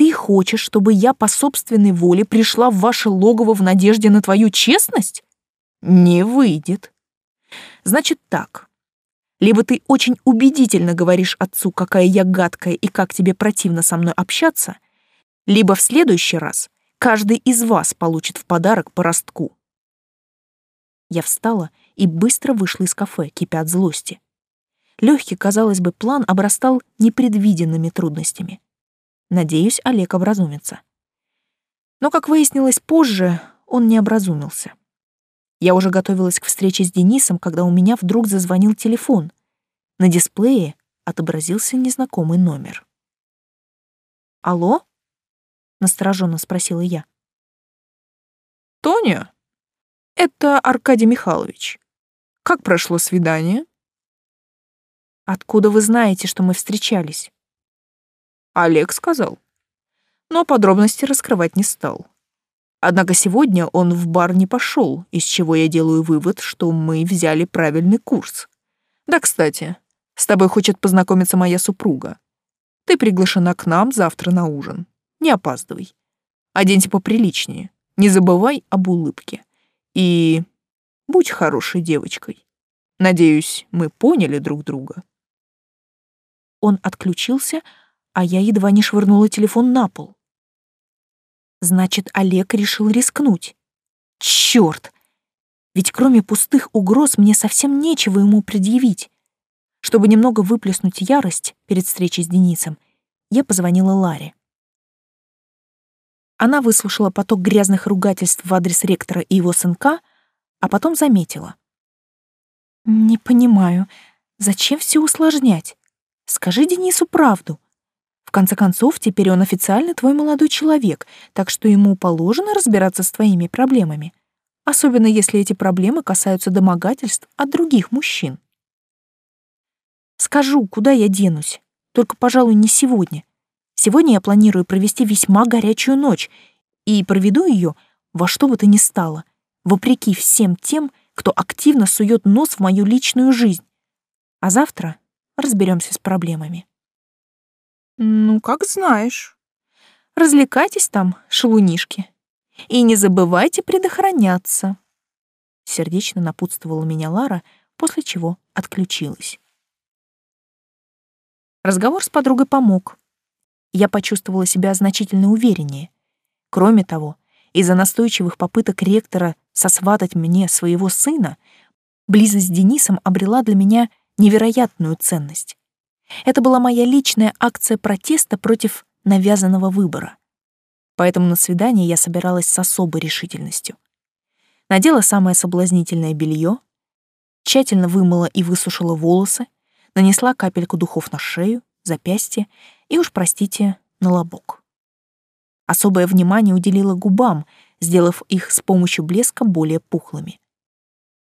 «Ты хочешь, чтобы я по собственной воле пришла в ваше логово в надежде на твою честность? Не выйдет. Значит так, либо ты очень убедительно говоришь отцу, какая я гадкая и как тебе противно со мной общаться, либо в следующий раз каждый из вас получит в подарок по ростку. Я встала и быстро вышла из кафе, кипя от злости. Легкий, казалось бы, план обрастал непредвиденными трудностями. Надеюсь, Олег образумится. Но, как выяснилось позже, он не образумился. Я уже готовилась к встрече с Денисом, когда у меня вдруг зазвонил телефон. На дисплее отобразился незнакомый номер. «Алло?» — настороженно спросила я. «Тоня, это Аркадий Михайлович. Как прошло свидание?» «Откуда вы знаете, что мы встречались?» Олег сказал. Но подробности раскрывать не стал. Однако сегодня он в бар не пошел, из чего я делаю вывод, что мы взяли правильный курс. Да, кстати, с тобой хочет познакомиться моя супруга. Ты приглашена к нам завтра на ужин. Не опаздывай. Оденься поприличнее. Не забывай об улыбке. И будь хорошей девочкой. Надеюсь, мы поняли друг друга. Он отключился, а я едва не швырнула телефон на пол. Значит, Олег решил рискнуть. Чёрт! Ведь кроме пустых угроз мне совсем нечего ему предъявить. Чтобы немного выплеснуть ярость перед встречей с Денисом, я позвонила Ларе. Она выслушала поток грязных ругательств в адрес ректора и его сынка, а потом заметила. «Не понимаю, зачем все усложнять? Скажи Денису правду. В конце концов, теперь он официально твой молодой человек, так что ему положено разбираться с твоими проблемами, особенно если эти проблемы касаются домогательств от других мужчин. Скажу, куда я денусь, только, пожалуй, не сегодня. Сегодня я планирую провести весьма горячую ночь, и проведу ее во что бы то ни стало, вопреки всем тем, кто активно сует нос в мою личную жизнь. А завтра разберемся с проблемами. Ну, как знаешь. Развлекайтесь там, шелунишки. И не забывайте предохраняться. Сердечно напутствовала меня Лара, после чего отключилась. Разговор с подругой помог. Я почувствовала себя значительно увереннее. Кроме того, из-за настойчивых попыток ректора сосватать мне своего сына, близость с Денисом обрела для меня невероятную ценность. Это была моя личная акция протеста против навязанного выбора. Поэтому на свидание я собиралась с особой решительностью. Надела самое соблазнительное белье, тщательно вымыла и высушила волосы, нанесла капельку духов на шею, запястье и уж, простите, на лобок. Особое внимание уделила губам, сделав их с помощью блеска более пухлыми.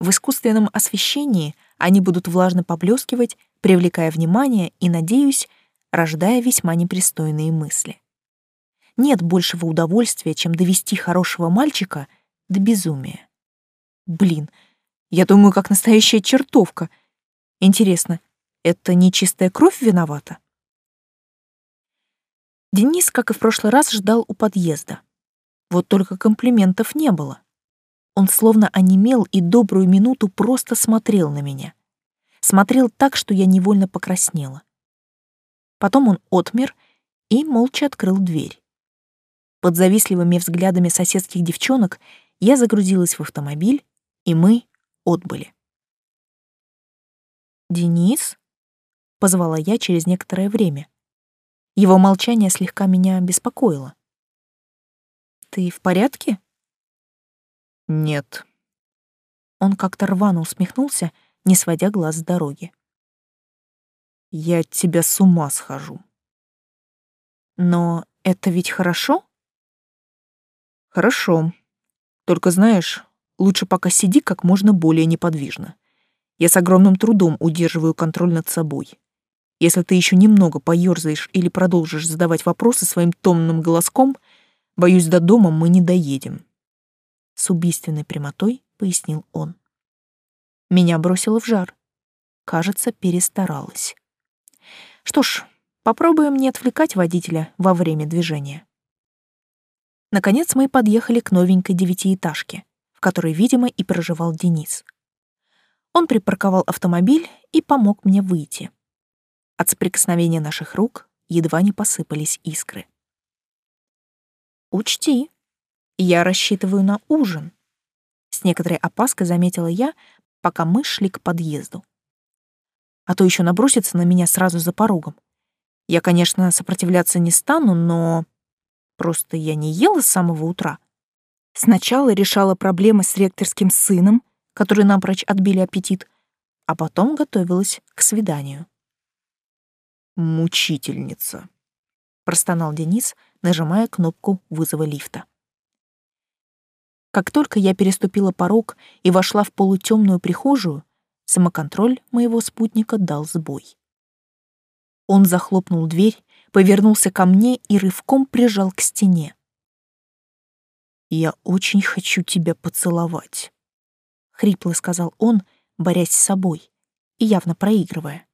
В искусственном освещении они будут влажно поблескивать, привлекая внимание и, надеюсь, рождая весьма непристойные мысли. Нет большего удовольствия, чем довести хорошего мальчика до безумия. Блин, я думаю, как настоящая чертовка. Интересно, это не чистая кровь виновата? Денис, как и в прошлый раз, ждал у подъезда. Вот только комплиментов не было. Он словно онемел и добрую минуту просто смотрел на меня. Смотрел так, что я невольно покраснела. Потом он отмер и молча открыл дверь. Под завистливыми взглядами соседских девчонок я загрузилась в автомобиль, и мы отбыли. «Денис?» позвала я через некоторое время. Его молчание слегка меня беспокоило. Ты в порядке? Нет. Он как-то рвано усмехнулся, не сводя глаз с дороги. Я от тебя с ума схожу. Но это ведь хорошо? Хорошо. Только знаешь, лучше пока сиди как можно более неподвижно. Я с огромным трудом удерживаю контроль над собой. Если ты еще немного поёрзаешь или продолжишь задавать вопросы своим томным голоском, боюсь, до дома мы не доедем. С убийственной прямотой пояснил он. Меня бросило в жар. Кажется, перестаралась. Что ж, попробуем не отвлекать водителя во время движения. Наконец мы подъехали к новенькой девятиэтажке, в которой, видимо, и проживал Денис. Он припарковал автомобиль и помог мне выйти. От соприкосновения наших рук едва не посыпались искры. «Учти, я рассчитываю на ужин», — с некоторой опаской заметила я, пока мы шли к подъезду. А то еще набросится на меня сразу за порогом. Я, конечно, сопротивляться не стану, но просто я не ела с самого утра. Сначала решала проблемы с ректорским сыном, который напрочь отбили аппетит, а потом готовилась к свиданию мучительница», — простонал Денис, нажимая кнопку вызова лифта. Как только я переступила порог и вошла в полутемную прихожую, самоконтроль моего спутника дал сбой. Он захлопнул дверь, повернулся ко мне и рывком прижал к стене. «Я очень хочу тебя поцеловать», — хрипло сказал он, борясь с собой и явно проигрывая.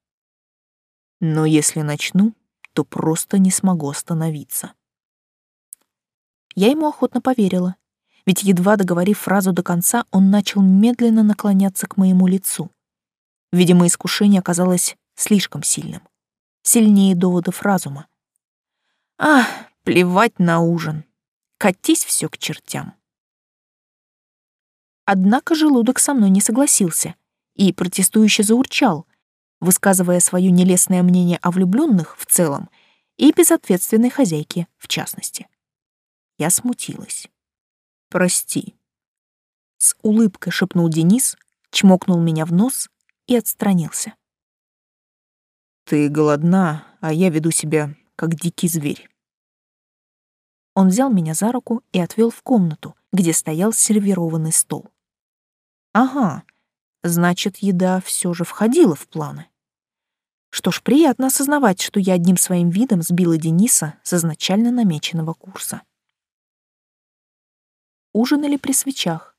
Но если начну, то просто не смогу остановиться. Я ему охотно поверила, ведь едва договорив фразу до конца, он начал медленно наклоняться к моему лицу. Видимо, искушение оказалось слишком сильным, сильнее доводов разума. Ах, плевать на ужин. Катись все к чертям. Однако желудок со мной не согласился и протестующе заурчал, высказывая свое нелестное мнение о влюбленных в целом и безответственной хозяйке в частности. Я смутилась. «Прости», — с улыбкой шепнул Денис, чмокнул меня в нос и отстранился. «Ты голодна, а я веду себя как дикий зверь». Он взял меня за руку и отвел в комнату, где стоял сервированный стол. Ага, значит, еда все же входила в планы. Что ж, приятно осознавать, что я одним своим видом сбила Дениса с изначально намеченного курса. Ужинали при свечах.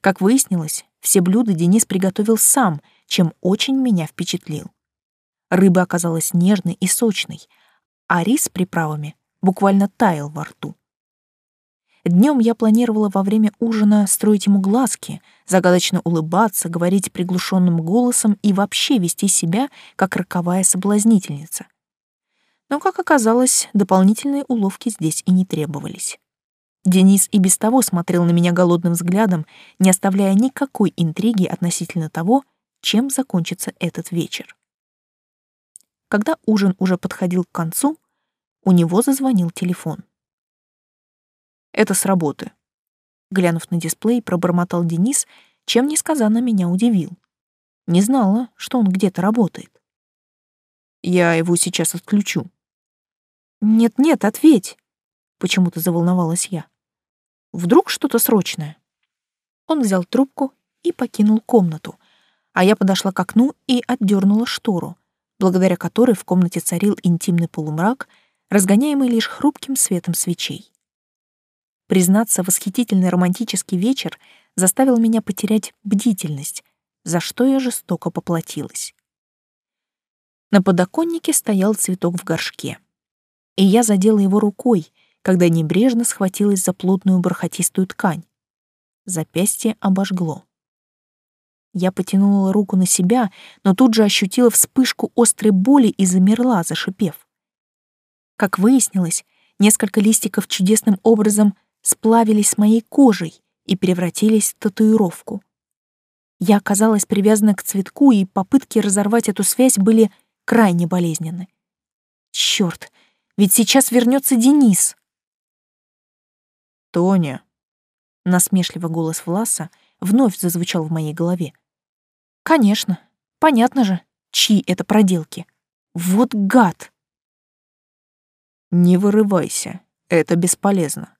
Как выяснилось, все блюда Денис приготовил сам, чем очень меня впечатлил. Рыба оказалась нежной и сочной, а рис с приправами буквально таял во рту. Днем я планировала во время ужина строить ему глазки, загадочно улыбаться, говорить приглушенным голосом и вообще вести себя, как роковая соблазнительница. Но, как оказалось, дополнительные уловки здесь и не требовались. Денис и без того смотрел на меня голодным взглядом, не оставляя никакой интриги относительно того, чем закончится этот вечер. Когда ужин уже подходил к концу, у него зазвонил телефон. Это с работы. Глянув на дисплей, пробормотал Денис, чем несказанно меня удивил. Не знала, что он где-то работает. Я его сейчас отключу. Нет-нет, ответь. Почему-то заволновалась я. Вдруг что-то срочное. Он взял трубку и покинул комнату, а я подошла к окну и отдернула штору, благодаря которой в комнате царил интимный полумрак, разгоняемый лишь хрупким светом свечей. Признаться, восхитительный романтический вечер заставил меня потерять бдительность, за что я жестоко поплатилась. На подоконнике стоял цветок в горшке, и я задела его рукой, когда небрежно схватилась за плотную бархатистую ткань. Запястье обожгло. Я потянула руку на себя, но тут же ощутила вспышку острой боли и замерла, зашипев. Как выяснилось, несколько листиков чудесным образом сплавились с моей кожей и превратились в татуировку. Я оказалась привязана к цветку, и попытки разорвать эту связь были крайне болезненны. Черт, ведь сейчас вернется Денис. Тоня. Насмешливо голос Власа вновь зазвучал в моей голове. Конечно, понятно же, чьи это проделки. Вот гад. Не вырывайся, это бесполезно.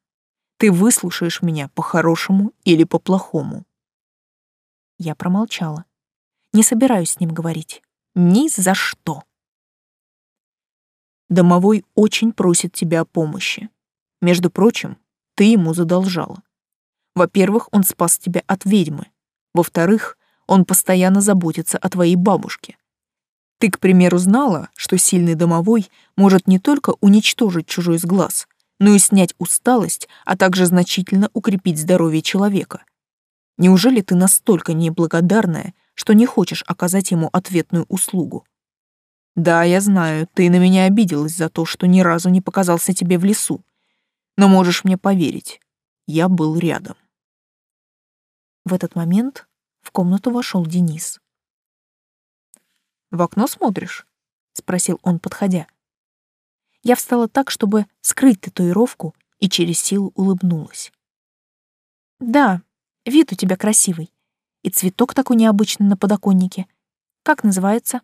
Ты выслушаешь меня по-хорошему или по-плохому. Я промолчала. Не собираюсь с ним говорить. Ни за что. Домовой очень просит тебя о помощи. Между прочим, ты ему задолжала. Во-первых, он спас тебя от ведьмы. Во-вторых, он постоянно заботится о твоей бабушке. Ты, к примеру, знала, что сильный домовой может не только уничтожить чужой с глаз, но и снять усталость, а также значительно укрепить здоровье человека. Неужели ты настолько неблагодарная, что не хочешь оказать ему ответную услугу? Да, я знаю, ты на меня обиделась за то, что ни разу не показался тебе в лесу, но можешь мне поверить, я был рядом. В этот момент в комнату вошел Денис. «В окно смотришь?» — спросил он, подходя. Я встала так, чтобы скрыть татуировку, и через силу улыбнулась. «Да, вид у тебя красивый. И цветок такой необычный на подоконнике. Как называется?»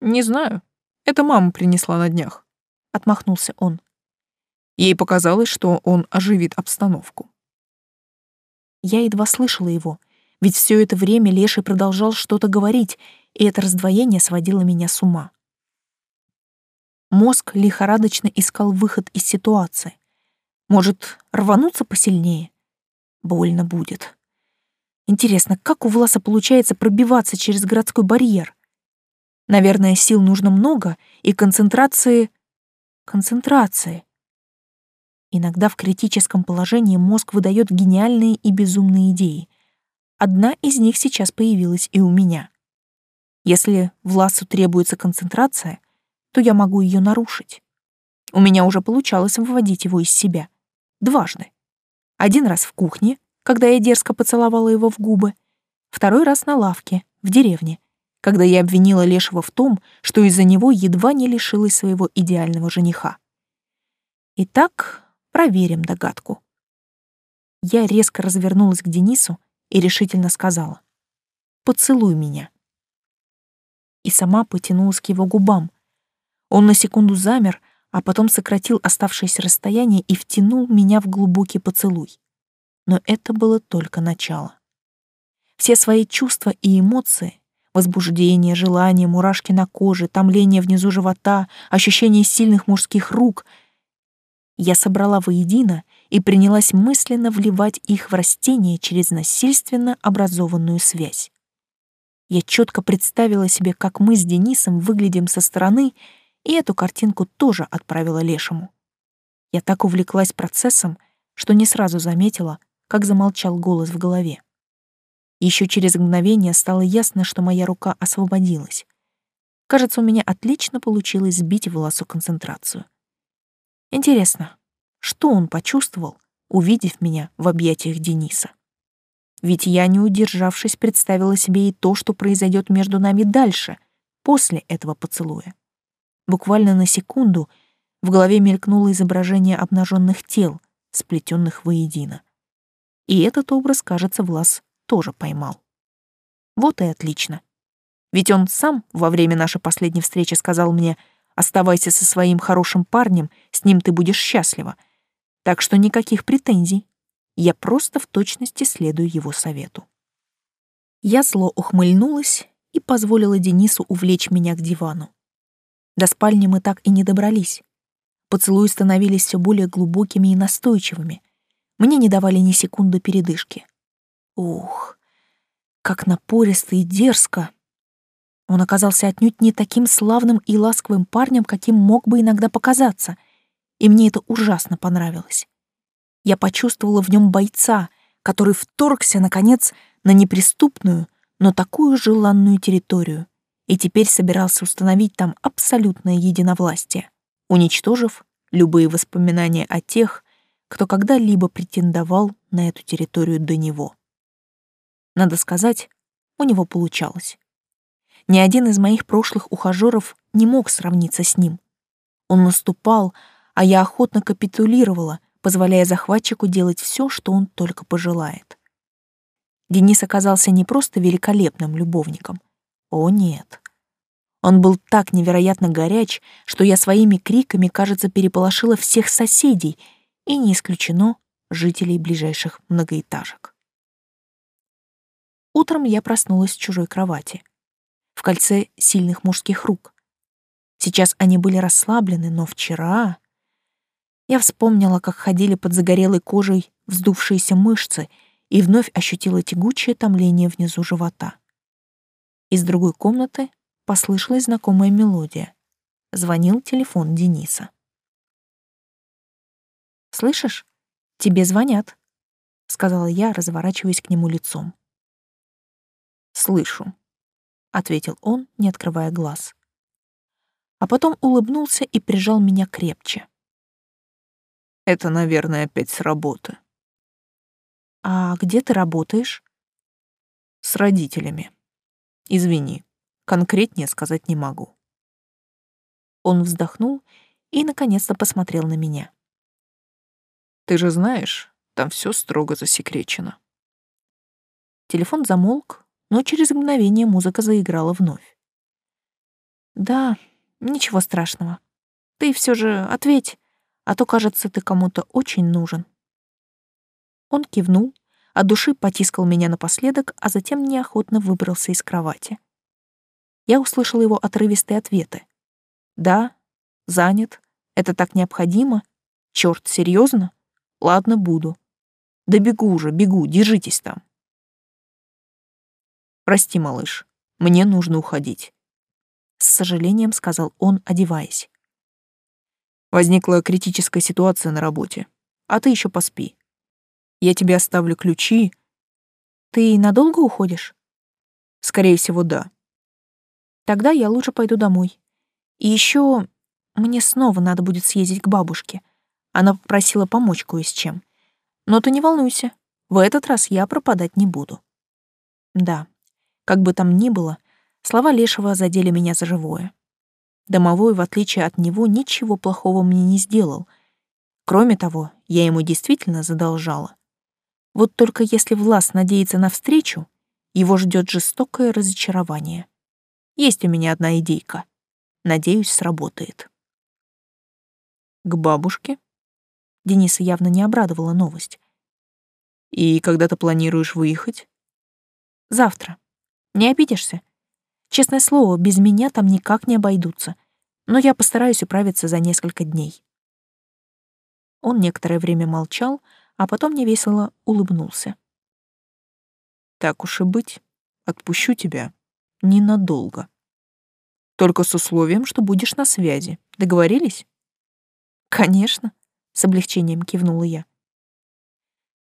«Не знаю. Это мама принесла на днях», — отмахнулся он. Ей показалось, что он оживит обстановку. Я едва слышала его, ведь все это время Леший продолжал что-то говорить, и это раздвоение сводило меня с ума. Мозг лихорадочно искал выход из ситуации. Может, рвануться посильнее? Больно будет. Интересно, как у Власа получается пробиваться через городской барьер? Наверное, сил нужно много, и концентрации... Концентрации. Иногда в критическом положении мозг выдает гениальные и безумные идеи. Одна из них сейчас появилась и у меня. Если Власу требуется концентрация, то я могу ее нарушить. У меня уже получалось выводить его из себя. Дважды. Один раз в кухне, когда я дерзко поцеловала его в губы. Второй раз на лавке, в деревне, когда я обвинила Лешего в том, что из-за него едва не лишилась своего идеального жениха. Итак, Проверим догадку. Я резко развернулась к Денису и решительно сказала «Поцелуй меня». И сама потянулась к его губам. Он на секунду замер, а потом сократил оставшееся расстояние и втянул меня в глубокий поцелуй. Но это было только начало. Все свои чувства и эмоции — возбуждение, желание, мурашки на коже, томление внизу живота, ощущение сильных мужских рук — Я собрала воедино и принялась мысленно вливать их в растения через насильственно образованную связь. Я четко представила себе, как мы с Денисом выглядим со стороны, и эту картинку тоже отправила Лешему. Я так увлеклась процессом, что не сразу заметила, как замолчал голос в голове. Еще через мгновение стало ясно, что моя рука освободилась. Кажется, у меня отлично получилось сбить волосу концентрацию. Интересно, что он почувствовал, увидев меня в объятиях Дениса? Ведь я, не удержавшись, представила себе и то, что произойдет между нами дальше, после этого поцелуя. Буквально на секунду в голове мелькнуло изображение обнаженных тел, сплетенных воедино. И этот образ, кажется, Влас тоже поймал. Вот и отлично. Ведь он сам во время нашей последней встречи сказал мне «Оставайся со своим хорошим парнем, с ним ты будешь счастлива». Так что никаких претензий. Я просто в точности следую его совету. Я зло ухмыльнулась и позволила Денису увлечь меня к дивану. До спальни мы так и не добрались. Поцелуи становились все более глубокими и настойчивыми. Мне не давали ни секунды передышки. Ух, как напористо и дерзко. Он оказался отнюдь не таким славным и ласковым парнем, каким мог бы иногда показаться, и мне это ужасно понравилось я почувствовала в нем бойца, который вторгся, наконец, на неприступную, но такую желанную территорию, и теперь собирался установить там абсолютное единовластие, уничтожив любые воспоминания о тех, кто когда-либо претендовал на эту территорию до него. Надо сказать, у него получалось. Ни один из моих прошлых ухажеров не мог сравниться с ним. Он наступал, а я охотно капитулировала, позволяя захватчику делать все, что он только пожелает. Денис оказался не просто великолепным любовником. О, нет. Он был так невероятно горяч, что я своими криками, кажется, переполошила всех соседей и, не исключено, жителей ближайших многоэтажек. Утром я проснулась в чужой кровати, в кольце сильных мужских рук. Сейчас они были расслаблены, но вчера... Я вспомнила, как ходили под загорелой кожей вздувшиеся мышцы и вновь ощутила тягучее томление внизу живота. Из другой комнаты послышалась знакомая мелодия. Звонил телефон Дениса. «Слышишь? Тебе звонят», — сказала я, разворачиваясь к нему лицом. «Слышу», — ответил он, не открывая глаз. А потом улыбнулся и прижал меня крепче. Это, наверное, опять с работы. А где ты работаешь? С родителями. Извини, конкретнее сказать не могу. Он вздохнул и наконец-то посмотрел на меня. Ты же знаешь, там все строго засекречено. Телефон замолк, но через мгновение музыка заиграла вновь. Да, ничего страшного. Ты все же ответь, а то, кажется, ты кому-то очень нужен». Он кивнул, от души потискал меня напоследок, а затем неохотно выбрался из кровати. Я услышал его отрывистые ответы. «Да, занят, это так необходимо. Черт, серьезно? Ладно, буду. Да бегу уже, бегу, держитесь там». «Прости, малыш, мне нужно уходить», — с сожалением сказал он, одеваясь. Возникла критическая ситуация на работе, а ты еще поспи. Я тебе оставлю ключи. Ты надолго уходишь? Скорее всего, да. Тогда я лучше пойду домой. И еще мне снова надо будет съездить к бабушке. Она попросила помочь кое с чем. Но ты не волнуйся, в этот раз я пропадать не буду. Да, как бы там ни было, слова Лешего задели меня за живое. Домовой, в отличие от него, ничего плохого мне не сделал. Кроме того, я ему действительно задолжала. Вот только если Влас надеется на встречу, его ждет жестокое разочарование. Есть у меня одна идейка. Надеюсь, сработает. К бабушке? Дениса явно не обрадовала новость. И когда ты планируешь выехать? Завтра. Не обидишься? Честное слово, без меня там никак не обойдутся. Но я постараюсь управиться за несколько дней. Он некоторое время молчал, а потом невесело улыбнулся. «Так уж и быть, отпущу тебя ненадолго. Только с условием, что будешь на связи. Договорились?» «Конечно», — с облегчением кивнула я.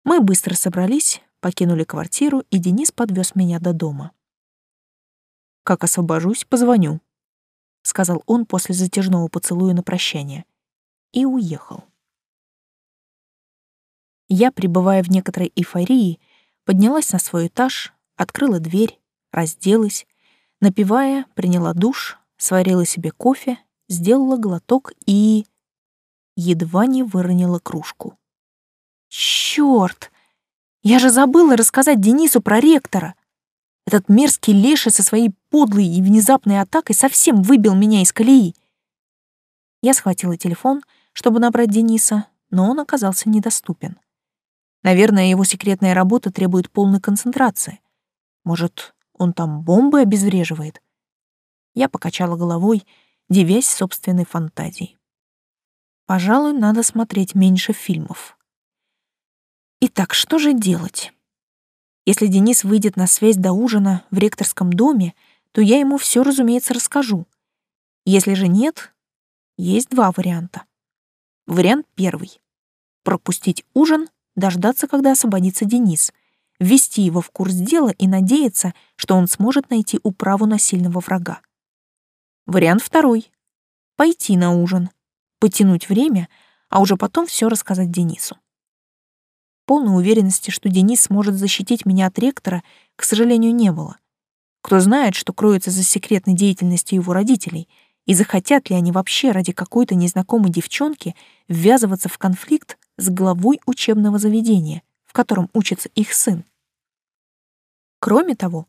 Мы быстро собрались, покинули квартиру, и Денис подвез меня до дома. «Как освобожусь, позвоню», — сказал он после затяжного поцелуя на прощание. И уехал. Я, пребывая в некоторой эйфории, поднялась на свой этаж, открыла дверь, разделась, напивая, приняла душ, сварила себе кофе, сделала глоток и... едва не выронила кружку. Чёрт! Я же забыла рассказать Денису про ректора. Этот мерзкий леший со своей подлой и внезапной атакой совсем выбил меня из колеи. Я схватила телефон, чтобы набрать Дениса, но он оказался недоступен. Наверное, его секретная работа требует полной концентрации. Может, он там бомбы обезвреживает? Я покачала головой, девясь собственной фантазией. Пожалуй, надо смотреть меньше фильмов. Итак, что же делать? Если Денис выйдет на связь до ужина в ректорском доме, то я ему все, разумеется, расскажу. Если же нет, есть два варианта. Вариант первый — пропустить ужин дождаться, когда освободится Денис, ввести его в курс дела и надеяться, что он сможет найти управу на сильного врага. Вариант второй — пойти на ужин, потянуть время, а уже потом все рассказать Денису. Полной уверенности, что Денис сможет защитить меня от ректора, к сожалению, не было. Кто знает, что кроется за секретной деятельностью его родителей, и захотят ли они вообще ради какой-то незнакомой девчонки ввязываться в конфликт с главой учебного заведения, в котором учится их сын. Кроме того,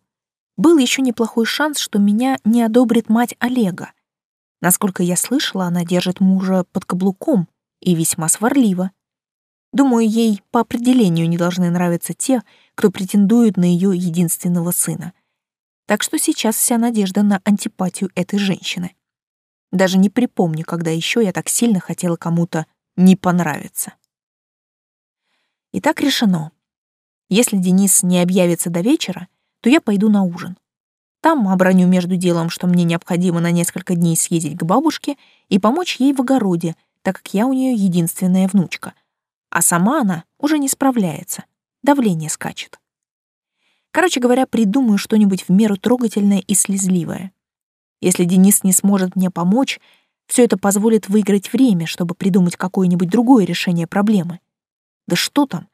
был еще неплохой шанс, что меня не одобрит мать Олега. Насколько я слышала, она держит мужа под каблуком и весьма сварливо. Думаю, ей по определению не должны нравиться те, кто претендует на ее единственного сына. Так что сейчас вся надежда на антипатию этой женщины. Даже не припомню, когда еще я так сильно хотела кому-то не понравиться. И так решено. Если Денис не объявится до вечера, то я пойду на ужин. Там оброню между делом, что мне необходимо на несколько дней съездить к бабушке и помочь ей в огороде, так как я у нее единственная внучка. А сама она уже не справляется. Давление скачет. Короче говоря, придумаю что-нибудь в меру трогательное и слезливое. Если Денис не сможет мне помочь, все это позволит выиграть время, чтобы придумать какое-нибудь другое решение проблемы. Да что там?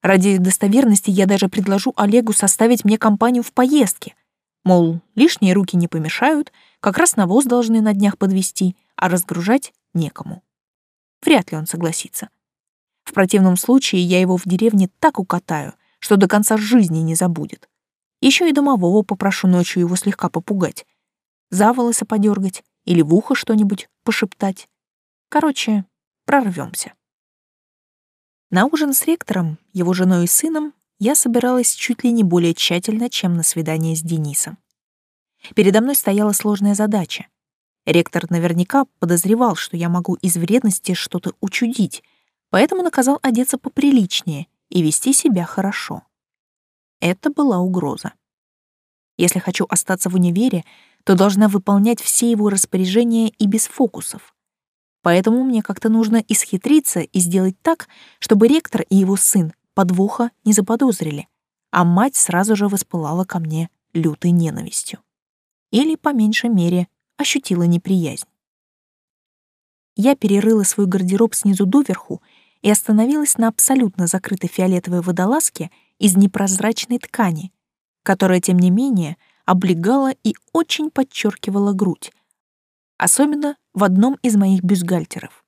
Ради достоверности я даже предложу Олегу составить мне компанию в поездке. Мол, лишние руки не помешают, как раз навоз должны на днях подвести, а разгружать некому. Вряд ли он согласится. В противном случае я его в деревне так укатаю, что до конца жизни не забудет. Еще и домового попрошу ночью его слегка попугать, за волосы подергать или в ухо что-нибудь пошептать. Короче, прорвемся. На ужин с ректором, его женой и сыном я собиралась чуть ли не более тщательно, чем на свидание с Денисом. Передо мной стояла сложная задача. Ректор наверняка подозревал, что я могу из вредности что-то учудить, поэтому наказал одеться поприличнее и вести себя хорошо. Это была угроза. Если хочу остаться в универе, то должна выполнять все его распоряжения и без фокусов. Поэтому мне как-то нужно исхитриться и сделать так, чтобы ректор и его сын подвоха не заподозрили, а мать сразу же воспылала ко мне лютой ненавистью. Или, по меньшей мере, ощутила неприязнь. Я перерыла свой гардероб снизу доверху и остановилась на абсолютно закрытой фиолетовой водолазке из непрозрачной ткани, которая, тем не менее, облегала и очень подчеркивала грудь, особенно в одном из моих бюстгальтеров.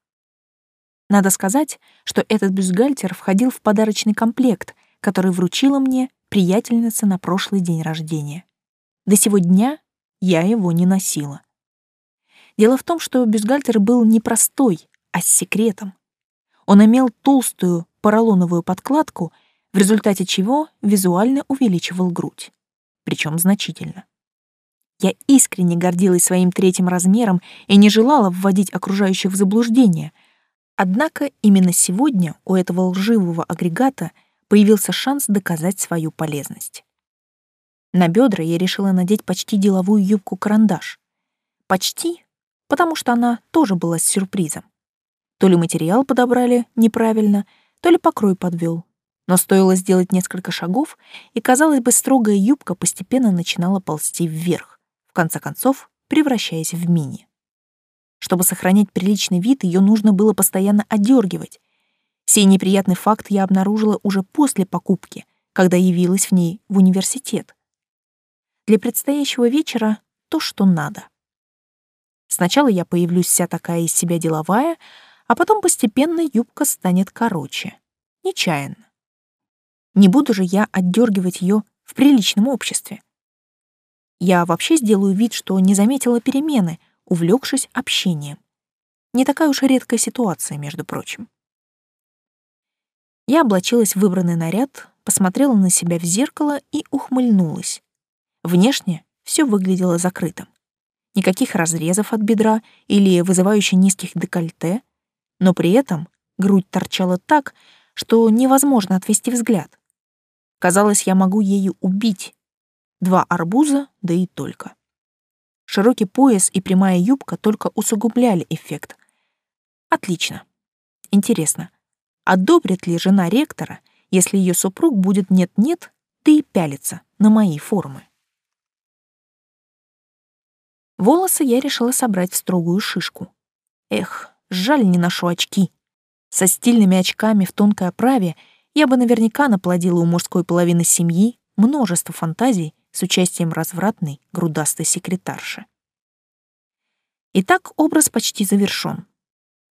Надо сказать, что этот бюстгальтер входил в подарочный комплект, который вручила мне приятельница на прошлый день рождения. До сего дня я его не носила. Дело в том, что бюстгальтер был не простой, а с секретом. Он имел толстую поролоновую подкладку, в результате чего визуально увеличивал грудь, причем значительно. Я искренне гордилась своим третьим размером и не желала вводить окружающих в заблуждение. Однако именно сегодня у этого лживого агрегата появился шанс доказать свою полезность. На бедра я решила надеть почти деловую юбку-карандаш. Почти, потому что она тоже была с сюрпризом. То ли материал подобрали неправильно, то ли покрой подвел. Но стоило сделать несколько шагов, и, казалось бы, строгая юбка постепенно начинала ползти вверх, в конце концов превращаясь в мини. Чтобы сохранять приличный вид, ее нужно было постоянно одергивать. Сей неприятный факт я обнаружила уже после покупки, когда явилась в ней в университет. Для предстоящего вечера то, что надо. Сначала я появлюсь вся такая из себя деловая, а потом постепенно юбка станет короче. Нечаянно. Не буду же я отдергивать ее в приличном обществе. Я вообще сделаю вид, что не заметила перемены, увлекшись общением. Не такая уж редкая ситуация, между прочим. Я облачилась в выбранный наряд, посмотрела на себя в зеркало и ухмыльнулась. Внешне все выглядело закрытым. Никаких разрезов от бедра или вызывающе низких декольте, но при этом грудь торчала так, что невозможно отвести взгляд. Казалось, я могу ею убить. Два арбуза, да и только. Широкий пояс и прямая юбка только усугубляли эффект. Отлично. Интересно, одобрит ли жена ректора, если ее супруг будет нет-нет, да и пялится на мои формы? Волосы я решила собрать в строгую шишку. Эх, жаль, не ношу очки. Со стильными очками в тонкой оправе я бы наверняка наплодила у мужской половины семьи множество фантазий с участием развратной, грудастой секретарши. Итак, образ почти завершён.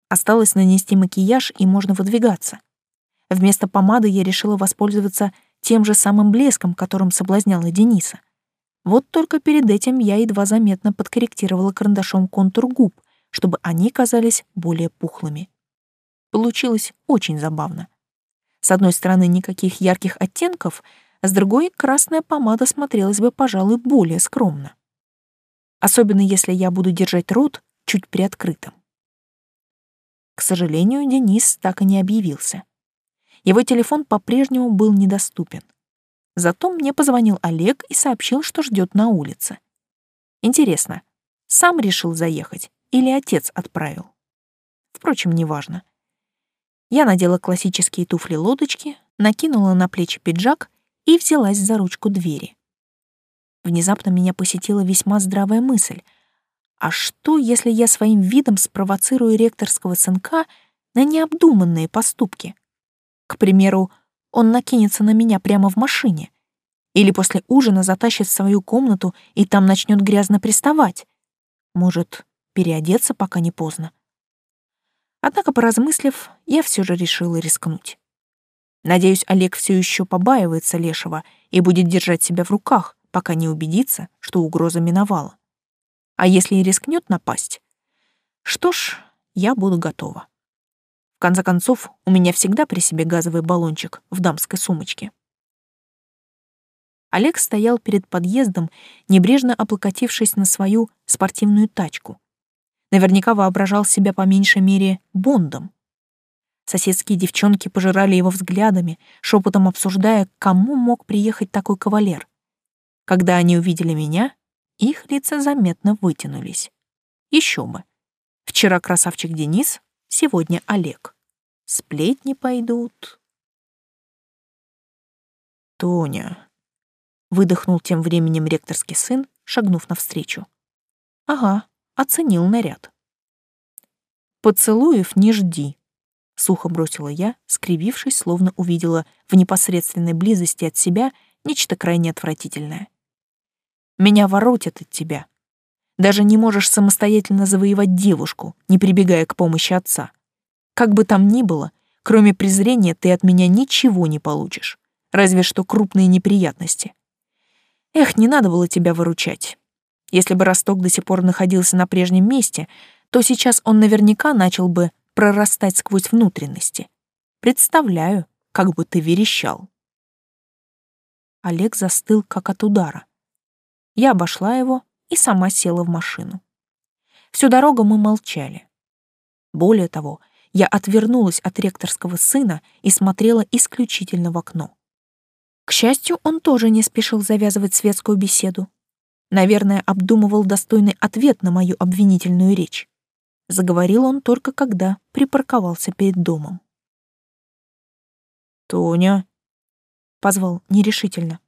Осталось нанести макияж, и можно выдвигаться. Вместо помады я решила воспользоваться тем же самым блеском, которым соблазняла Дениса. Вот только перед этим я едва заметно подкорректировала карандашом контур губ, чтобы они казались более пухлыми. Получилось очень забавно. С одной стороны, никаких ярких оттенков, а с другой красная помада смотрелась бы, пожалуй, более скромно. Особенно если я буду держать рот чуть приоткрытым. К сожалению, Денис так и не объявился. Его телефон по-прежнему был недоступен. Зато мне позвонил Олег и сообщил, что ждет на улице. Интересно, сам решил заехать или отец отправил? Впрочем, неважно. Я надела классические туфли-лодочки, накинула на плечи пиджак и взялась за ручку двери. Внезапно меня посетила весьма здравая мысль. А что, если я своим видом спровоцирую ректорского сынка на необдуманные поступки? К примеру, он накинется на меня прямо в машине. Или после ужина затащит в свою комнату и там начнет грязно приставать. Может, переодеться, пока не поздно. Однако, поразмыслив, я все же решила рискнуть. Надеюсь, Олег все еще побаивается Лешего и будет держать себя в руках, пока не убедится, что угроза миновала. А если и рискнет напасть? Что ж, я буду готова. В конце концов, у меня всегда при себе газовый баллончик в дамской сумочке. Олег стоял перед подъездом, небрежно облокотившись на свою спортивную тачку, Наверняка воображал себя по меньшей мере Бондом. Соседские девчонки пожирали его взглядами, шепотом обсуждая, кому мог приехать такой кавалер. Когда они увидели меня, их лица заметно вытянулись. Еще бы. Вчера красавчик Денис, сегодня Олег. Сплетни пойдут. Тоня. Выдохнул тем временем ректорский сын, шагнув навстречу. Ага, оценил наряд. «Поцелуев не жди», — сухо бросила я, скривившись, словно увидела в непосредственной близости от себя нечто крайне отвратительное. «Меня воротят от тебя. Даже не можешь самостоятельно завоевать девушку, не прибегая к помощи отца. Как бы там ни было, кроме презрения ты от меня ничего не получишь, разве что крупные неприятности. Эх, не надо было тебя выручать. Если бы росток до сих пор находился на прежнем месте, то сейчас он наверняка начал бы прорастать сквозь внутренности. Представляю, как бы ты верещал. Олег застыл, как от удара. Я обошла его и сама села в машину. Всю дорогу мы молчали. Более того, Я отвернулась от ректорского сына и смотрела исключительно в окно. К счастью, он тоже не спешил завязывать светскую беседу. Наверное, обдумывал достойный ответ на мою обвинительную речь. Заговорил он только когда припарковался перед домом. «Тоня?» — позвал нерешительно.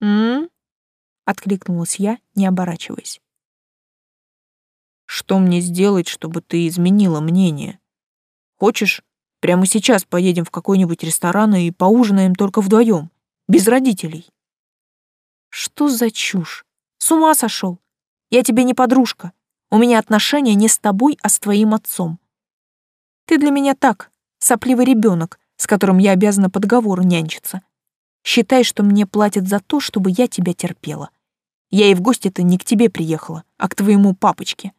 «М?» — откликнулась я, не оборачиваясь. «Что мне сделать, чтобы ты изменила мнение? Хочешь, прямо сейчас поедем в какой-нибудь ресторан и поужинаем только вдвоем, без родителей?» «Что за чушь? С ума сошел? Я тебе не подружка. У меня отношения не с тобой, а с твоим отцом. Ты для меня так, сопливый ребенок, с которым я обязана по договору нянчиться. Считай, что мне платят за то, чтобы я тебя терпела. Я и в гости-то не к тебе приехала, а к твоему папочке.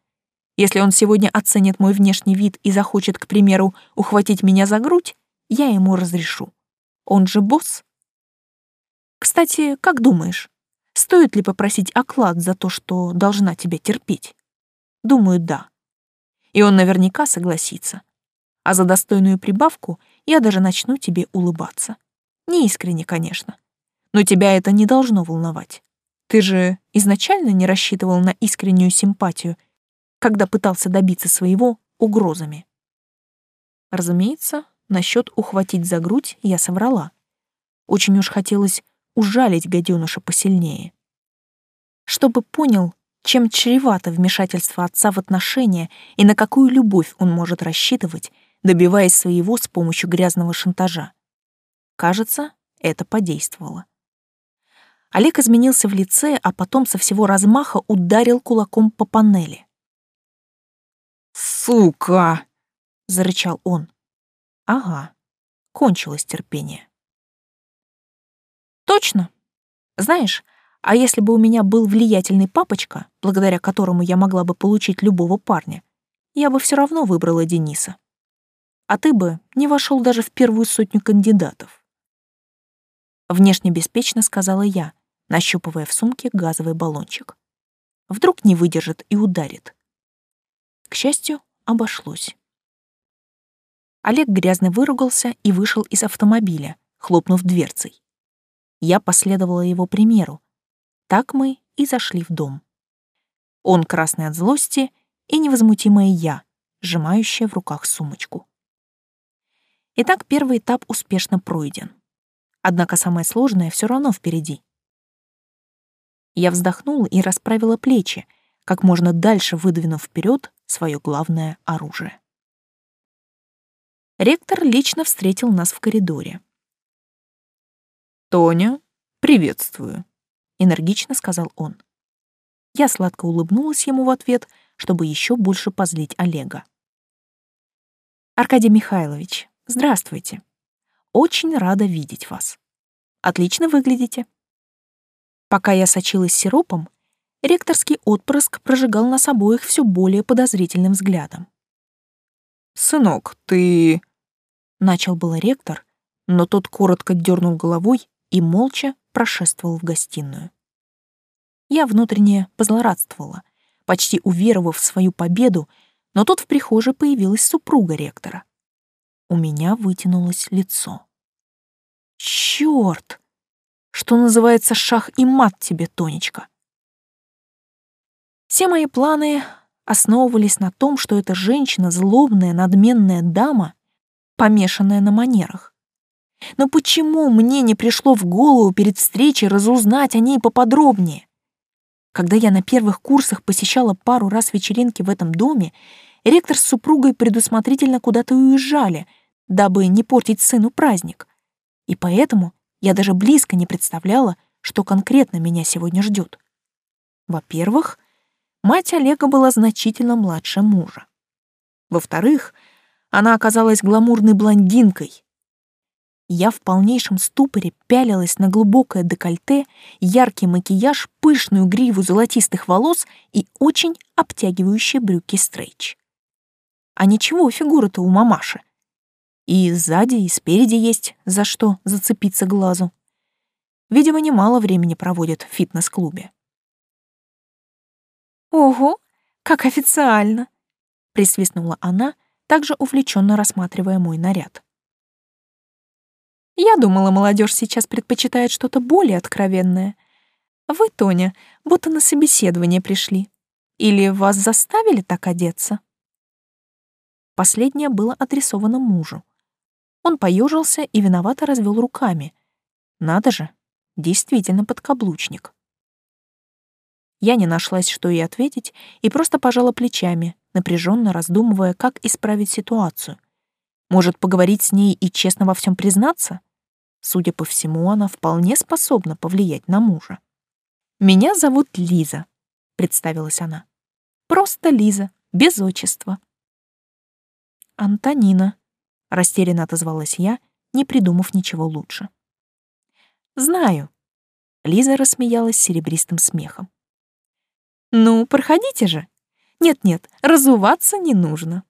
Если он сегодня оценит мой внешний вид и захочет, к примеру, ухватить меня за грудь, я ему разрешу. Он же босс. Кстати, как думаешь, стоит ли попросить оклад за то, что должна тебя терпеть? Думаю, да. И он наверняка согласится. А за достойную прибавку я даже начну тебе улыбаться. Не искренне, конечно. Но тебя это не должно волновать. Ты же изначально не рассчитывал на искреннюю симпатию, когда пытался добиться своего угрозами. Разумеется, насчет ухватить за грудь я соврала. Очень уж хотелось ужалить гаденыша посильнее. Чтобы понял, чем чревато вмешательство отца в отношения и на какую любовь он может рассчитывать, добиваясь своего с помощью грязного шантажа. Кажется, это подействовало. Олег изменился в лице, а потом со всего размаха ударил кулаком по панели. «Сука!» — зарычал он. «Ага, кончилось терпение». «Точно. Знаешь, а если бы у меня был влиятельный папочка, благодаря которому я могла бы получить любого парня, я бы все равно выбрала Дениса. А ты бы не вошел даже в первую сотню кандидатов. Внешне беспечно сказала я, нащупывая в сумке газовый баллончик. Вдруг не выдержит и ударит. К счастью, обошлось. Олег грязно выругался и вышел из автомобиля, хлопнув дверцей. Я последовала его примеру, так мы и зашли в дом. Он красный от злости и невозмутимая я, сжимающая в руках сумочку. Итак, первый этап успешно пройден. Однако самое сложное все равно впереди. Я вздохнула и расправила плечи, как можно дальше выдвинув вперед свое главное оружие. Ректор лично встретил нас в коридоре. «Тоня, приветствую», энергично сказал он. Я сладко улыбнулась ему в ответ, чтобы еще больше позлить Олега. Аркадий Михайлович, здравствуйте. Очень рада видеть вас. Отлично выглядите. Пока я сочилась сиропом, ректорский отпрыск прожигал нас обоих все более подозрительным взглядом. «Сынок, ты...» — начал было ректор, но тот коротко дернул головой и молча прошествовал в гостиную. Я внутренне позлорадствовала, почти уверовав в свою победу, но тут в прихожей появилась супруга ректора. У меня вытянулось лицо. Черт! Что называется шах и мат тебе, Тонечка. Все мои планы основывались на том, что эта женщина — злобная, надменная дама, помешанная на манерах. Но почему мне не пришло в голову перед встречей разузнать о ней поподробнее? Когда я на первых курсах посещала пару раз вечеринки в этом доме, ректор с супругой предусмотрительно куда-то уезжали, дабы не портить сыну праздник. И поэтому я даже близко не представляла, что конкретно меня сегодня ждет. Во-первых, мать Олега была значительно младше мужа. Во-вторых, она оказалась гламурной блондинкой, я в полнейшем ступоре пялилась на глубокое декольте, яркий макияж, пышную гриву золотистых волос и очень обтягивающие брюки стрейч. А ничего, фигура-то у мамаши. И сзади, и спереди есть за что зацепиться глазу. Видимо, немало времени проводит в фитнес-клубе. «Ого, как официально!» — присвистнула она, также увлеченно рассматривая мой наряд. Я думала, молодежь сейчас предпочитает что-то более откровенное. Вы, Тоня, будто на собеседование пришли. Или вас заставили так одеться? Последнее было адресовано мужу. Он поежился и виновато развел руками. Надо же, действительно подкаблучник. Я не нашлась, что ей ответить, и просто пожала плечами, напряженно раздумывая, как исправить ситуацию. Может, поговорить с ней и честно во всем признаться? Судя по всему, она вполне способна повлиять на мужа. «Меня зовут Лиза», — представилась она. «Просто Лиза, без отчества». «Антонина», — растерянно отозвалась я, не придумав ничего лучше. «Знаю», — Лиза рассмеялась серебристым смехом. «Ну, проходите же. Нет-нет, разуваться не нужно».